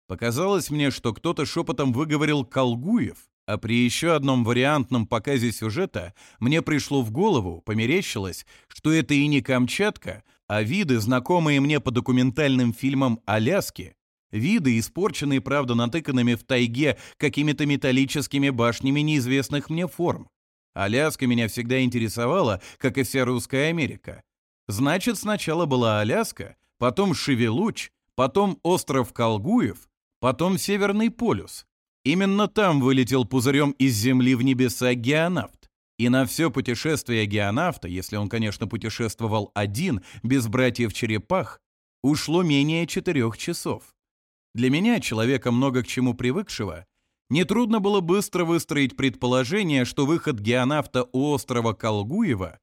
Показалось мне, что кто-то шепотом выговорил «Колгуев», а при еще одном вариантном показе сюжета мне пришло в голову, померещилось, что это и не Камчатка, а виды, знакомые мне по документальным фильмам Аляски. Виды, испорченные, правда, натыканными в тайге какими-то металлическими башнями неизвестных мне форм. Аляска меня всегда интересовала, как и вся русская Америка. Значит, сначала была Аляска, потом Шевелуч, потом остров Колгуев, потом Северный полюс. Именно там вылетел пузырем из Земли в небеса геонавт. И на все путешествие геонавта, если он, конечно, путешествовал один, без братьев-черепах, ушло менее четырех часов. Для меня, человека много к чему привыкшего, нетрудно было быстро выстроить предположение, что выход геонавта у острова Колгуева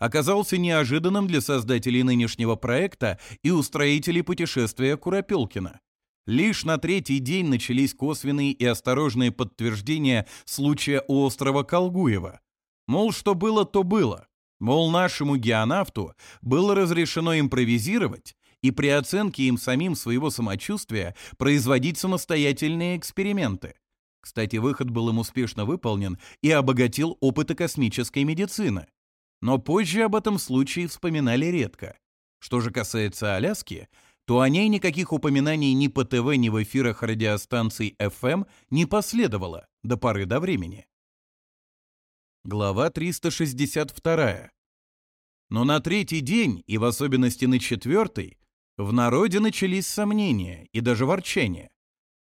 оказался неожиданным для создателей нынешнего проекта и устроителей путешествия Куропелкина. Лишь на третий день начались косвенные и осторожные подтверждения случая у острова Колгуева. Мол, что было, то было. Мол, нашему геонавту было разрешено импровизировать и при оценке им самим своего самочувствия производить самостоятельные эксперименты. Кстати, выход был им успешно выполнен и обогатил опыты космической медицины. Но позже об этом случае вспоминали редко. Что же касается Аляски, то о ней никаких упоминаний ни по ТВ, ни в эфирах радиостанций FM не последовало до поры до времени. Глава 362. Но на третий день, и в особенности на четвертый, в народе начались сомнения и даже ворчания.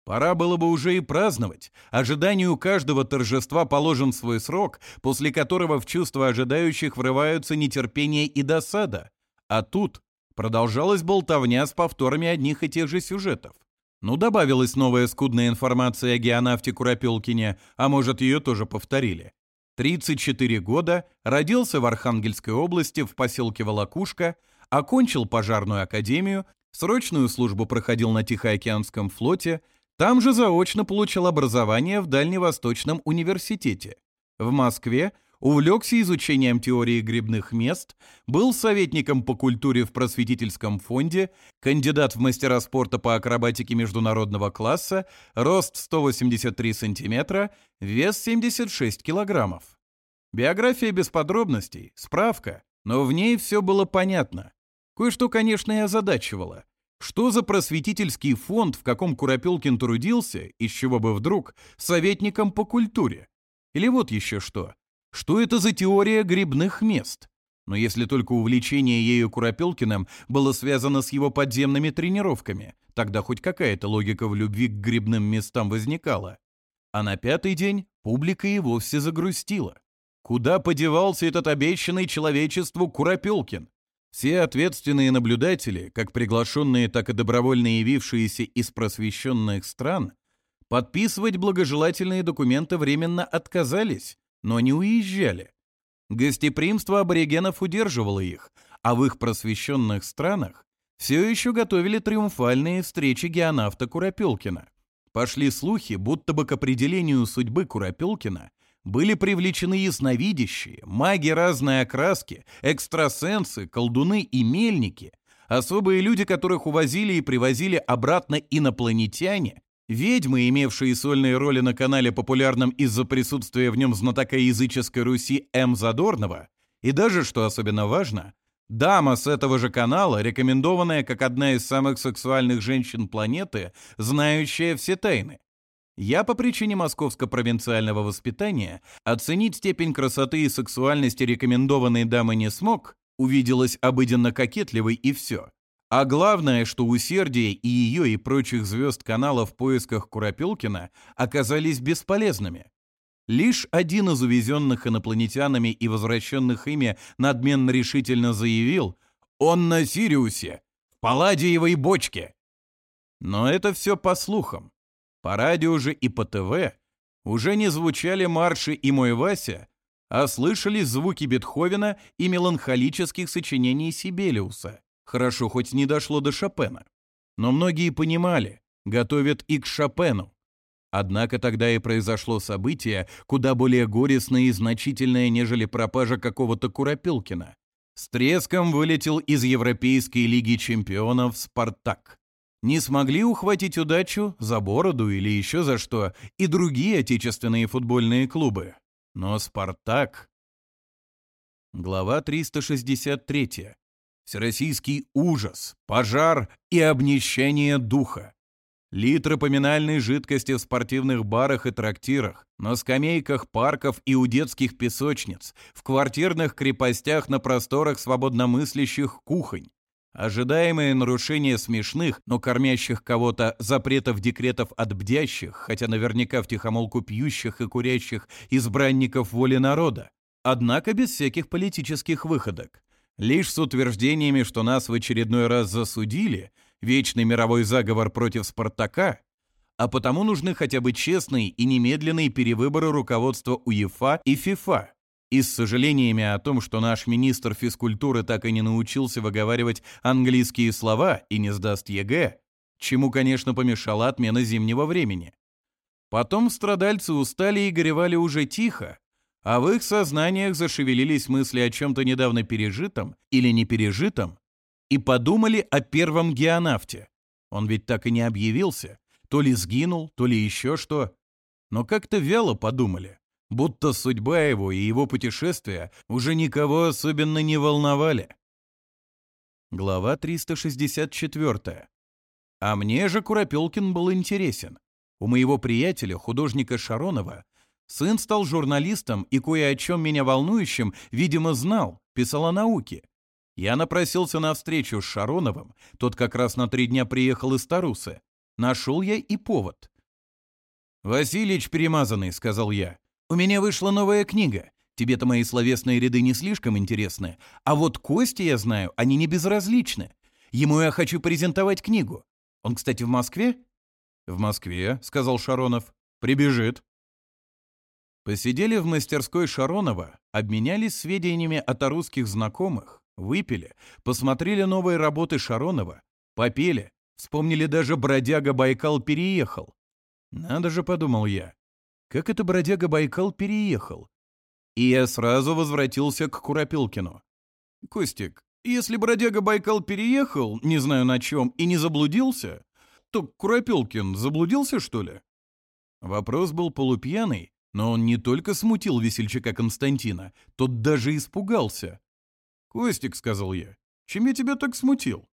Пора было бы уже и праздновать. Ожиданию каждого торжества положен свой срок, после которого в чувства ожидающих врываются нетерпение и досада. А тут Продолжалась болтовня с повторами одних и тех же сюжетов. Ну, добавилась новая скудная информация о геонавте Куропелкине, а может, ее тоже повторили. 34 года, родился в Архангельской области в поселке Волокушка, окончил пожарную академию, срочную службу проходил на Тихоокеанском флоте, там же заочно получил образование в Дальневосточном университете. В Москве – увлекся изучением теории грибных мест, был советником по культуре в просветительском фонде, кандидат в мастера спорта по акробатике международного класса, рост 183 сантиметра, вес 76 килограммов. Биография без подробностей, справка, но в ней все было понятно. Кое-что, конечно, и озадачивало. Что за просветительский фонд, в каком Куропелкин трудился, из чего бы вдруг, советником по культуре? Или вот еще что. Что это за теория грибных мест? Но если только увлечение ею Куропелкиным было связано с его подземными тренировками, тогда хоть какая-то логика в любви к грибным местам возникала. А на пятый день публика и вовсе загрустила. Куда подевался этот обещанный человечеству Куропелкин? Все ответственные наблюдатели, как приглашенные, так и добровольно явившиеся из просвещенных стран, подписывать благожелательные документы временно отказались, но не уезжали. Гостеприимство аборигенов удерживало их, а в их просвещенных странах все еще готовили триумфальные встречи геонавта Куропелкина. Пошли слухи, будто бы к определению судьбы Куропелкина были привлечены ясновидящие, маги разной окраски, экстрасенсы, колдуны и мельники, особые люди, которых увозили и привозили обратно инопланетяне, Ведьмы, имевшие сольные роли на канале, популярном из-за присутствия в нем знатока языческой Руси М. Задорнова, и даже, что особенно важно, дама с этого же канала, рекомендованная как одна из самых сексуальных женщин планеты, знающая все тайны. Я по причине московско-провинциального воспитания оценить степень красоты и сексуальности рекомендованной дамы не смог, увиделась обыденно кокетливой и все. А главное, что усердие и ее, и прочих звезд канала в поисках Куропилкина оказались бесполезными. Лишь один из увезенных инопланетянами и возвращенных ими надменно решительно заявил «Он на Сириусе, в Палладиевой бочке!» Но это все по слухам. По радио же и по ТВ уже не звучали марши и мой Вася, а слышались звуки Бетховена и меланхолических сочинений Сибелиуса – Хорошо, хоть не дошло до Шопена. Но многие понимали, готовят и к Шопену. Однако тогда и произошло событие, куда более горестное и значительное, нежели пропажа какого-то Куропилкина. С треском вылетел из Европейской лиги чемпионов «Спартак». Не смогли ухватить удачу за бороду или еще за что и другие отечественные футбольные клубы. Но «Спартак» Глава 363 всероссийский ужас, пожар и обнищение духа. Литры поминальной жидкости в спортивных барах и трактирах, на скамейках парков и у детских песочниц, в квартирных крепостях на просторах свободномыслящих кухонь. Ожидаемое нарушение смешных, но кормящих кого-то запретов декретов от бдящих, хотя наверняка в тихомолку пьющих и курящих избранников воли народа, однако без всяких политических выходок. Лишь с утверждениями, что нас в очередной раз засудили, вечный мировой заговор против «Спартака», а потому нужны хотя бы честные и немедленные перевыборы руководства УЕФА и ФИФА. И с сожалениями о том, что наш министр физкультуры так и не научился выговаривать английские слова и не сдаст ЕГЭ, чему, конечно, помешала отмена зимнего времени. Потом страдальцы устали и горевали уже тихо, а в их сознаниях зашевелились мысли о чем-то недавно пережитом или непережитом, и подумали о первом геонавте. Он ведь так и не объявился, то ли сгинул, то ли еще что. Но как-то вяло подумали, будто судьба его и его путешествия уже никого особенно не волновали. Глава 364. А мне же Куропелкин был интересен. У моего приятеля, художника Шаронова, Сын стал журналистом и кое о чем меня волнующим, видимо, знал, писал о науке. Я напросился на встречу с Шароновым, тот как раз на три дня приехал из Тарусы. Нашел я и повод. «Васильич перемазанный», — сказал я, — «у меня вышла новая книга. Тебе-то мои словесные ряды не слишком интересны, а вот Кости, я знаю, они не безразличны. Ему я хочу презентовать книгу. Он, кстати, в Москве?» «В Москве», — сказал Шаронов. «Прибежит». Посидели в мастерской Шаронова, обменялись сведениями от русских знакомых, выпили, посмотрели новые работы Шаронова, попели, вспомнили даже «Бродяга Байкал переехал». Надо же, подумал я, как это бродяга Байкал переехал? И я сразу возвратился к Куропилкину. «Костик, если бродяга Байкал переехал, не знаю на чем, и не заблудился, то Куропилкин заблудился, что ли?» Вопрос был полупьяный, но он не только смутил весельчака Константина, тот даже испугался. «Костик», — сказал я, — «чем я тебя так смутил?»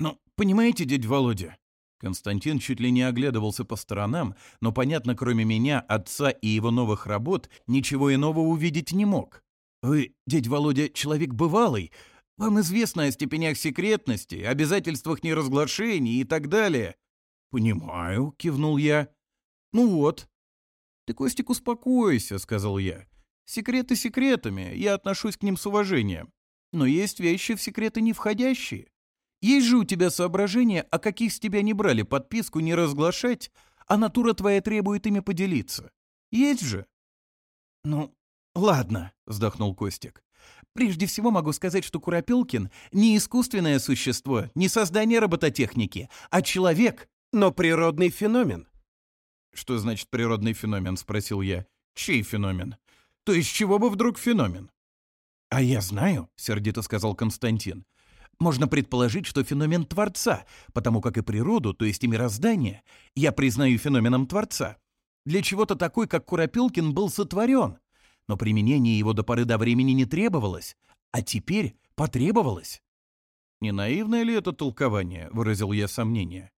«Ну, понимаете, дядь Володя...» Константин чуть ли не оглядывался по сторонам, но, понятно, кроме меня, отца и его новых работ, ничего иного увидеть не мог. «Вы, дядь Володя, человек бывалый. Вам известно о степенях секретности, обязательствах неразглашений и так далее». «Понимаю», — кивнул я. «Ну вот», «Ты, Костик, успокойся», — сказал я. «Секреты секретами, я отношусь к ним с уважением. Но есть вещи в секреты не входящие. Есть же у тебя соображения, о каких с тебя не брали подписку не разглашать, а натура твоя требует ими поделиться. Есть же?» «Ну, ладно», — вздохнул Костик. Прежде всего могу сказать, что Куропилкин — не искусственное существо, не создание робототехники, а человек, но природный феномен. «Что значит природный феномен?» — спросил я. «Чей феномен? То есть чего бы вдруг феномен?» «А я знаю», — сердито сказал Константин. «Можно предположить, что феномен Творца, потому как и природу, то есть и мироздание, я признаю феноменом Творца. Для чего-то такой, как Куропилкин, был сотворен, но применение его до поры до времени не требовалось, а теперь потребовалось». «Не наивное ли это толкование?» — выразил я сомнение.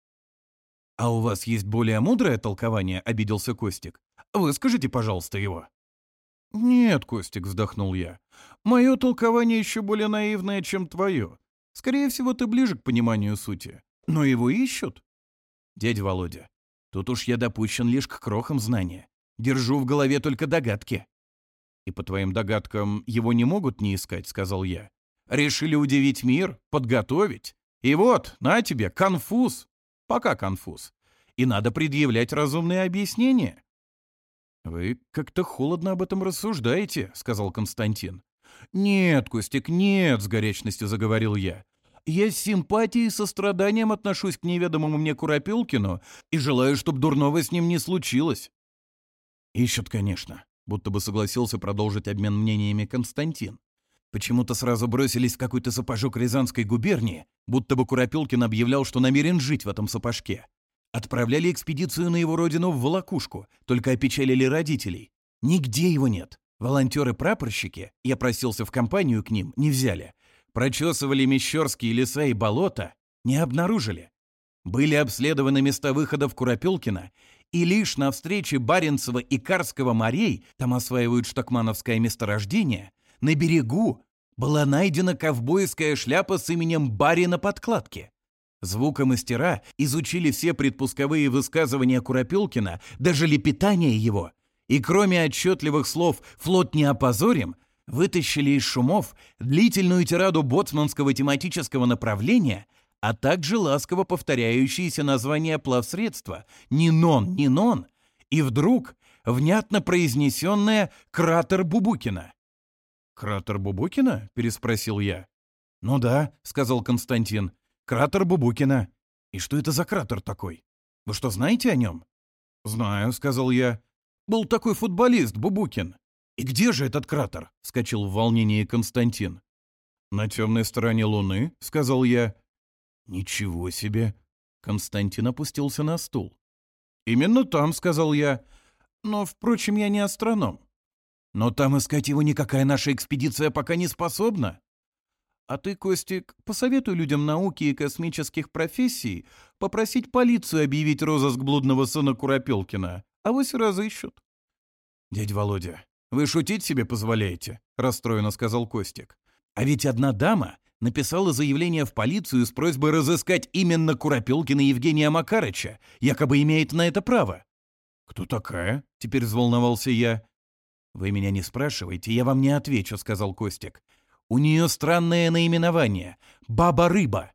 «А у вас есть более мудрое толкование?» — обиделся Костик. «Выскажите, пожалуйста, его». «Нет, Костик», — вздохнул я. «Мое толкование еще более наивное, чем твое. Скорее всего, ты ближе к пониманию сути. Но его ищут». «Дядя Володя, тут уж я допущен лишь к крохам знания. Держу в голове только догадки». «И по твоим догадкам его не могут не искать», — сказал я. «Решили удивить мир, подготовить. И вот, на тебе, конфуз, пока конфуз. И надо предъявлять разумные объяснения. «Вы как-то холодно об этом рассуждаете», — сказал Константин. «Нет, Костик, нет», — с горячностью заговорил я. «Я с симпатией и состраданием отношусь к неведомому мне Куропилкину и желаю, чтобы дурного с ним не случилось». «Ищут, конечно», — будто бы согласился продолжить обмен мнениями Константин. Почему-то сразу бросились в какой-то сапожок Рязанской губернии, будто бы Куропелкин объявлял, что намерен жить в этом сапожке. Отправляли экспедицию на его родину в Волокушку, только опечалили родителей. Нигде его нет. Волонтеры-прапорщики, я просился в компанию к ним, не взяли. Прочесывали мещерские леса и болота, не обнаружили. Были обследованы места выхода в Куропелкина, и лишь на встрече Баренцева и Карского морей, там осваивают штокмановское месторождение, на берегу была найдена ковбойская шляпа с именем Барри на подкладке. Звукомастера изучили все предпусковые высказывания Куропелкина, даже лепетание его, и кроме отчетливых слов «флот не опозорим», вытащили из шумов длительную тираду боцманского тематического направления, а также ласково повторяющиеся названия плавсредства «Нинон, Нинон» и вдруг внятно произнесенное «Кратер Бубукина». «Кратер Бубукина?» — переспросил я. «Ну да», — сказал Константин. «Кратер Бубукина. И что это за кратер такой? Вы что, знаете о нем?» «Знаю», — сказал я. «Был такой футболист, Бубукин». «И где же этот кратер?» — вскочил в волнении Константин. «На темной стороне Луны», — сказал я. «Ничего себе!» — Константин опустился на стул. «Именно там», — сказал я. «Но, впрочем, я не астроном. Но там искать его никакая наша экспедиция пока не способна. А ты, Костик, посоветуй людям науки и космических профессий попросить полицию объявить розыск блудного сына Куропелкина, а вось разыщут. Дядь Володя, вы шутить себе позволяете, расстроенно сказал Костик. А ведь одна дама написала заявление в полицию с просьбой разыскать именно Куропелкина Евгения Макарыча, якобы имеет на это право. «Кто такая?» — теперь взволновался я. «Вы меня не спрашиваете, я вам не отвечу», — сказал Костик. «У нее странное наименование — Баба-рыба.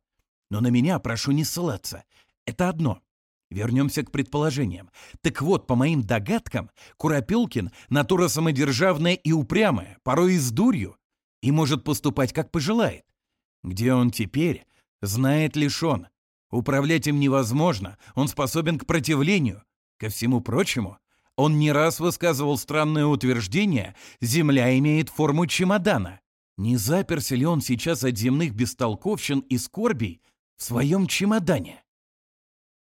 Но на меня прошу не ссылаться. Это одно. Вернемся к предположениям. Так вот, по моим догадкам, Куропелкин — натура самодержавная и упрямая, порой и с дурью, и может поступать, как пожелает. Где он теперь, знает лишь он. Управлять им невозможно, он способен к противлению. Ко всему прочему, он не раз высказывал странное утверждение «Земля имеет форму чемодана». Не заперся ли он сейчас от земных бестолковщин и скорбей в своем чемодане?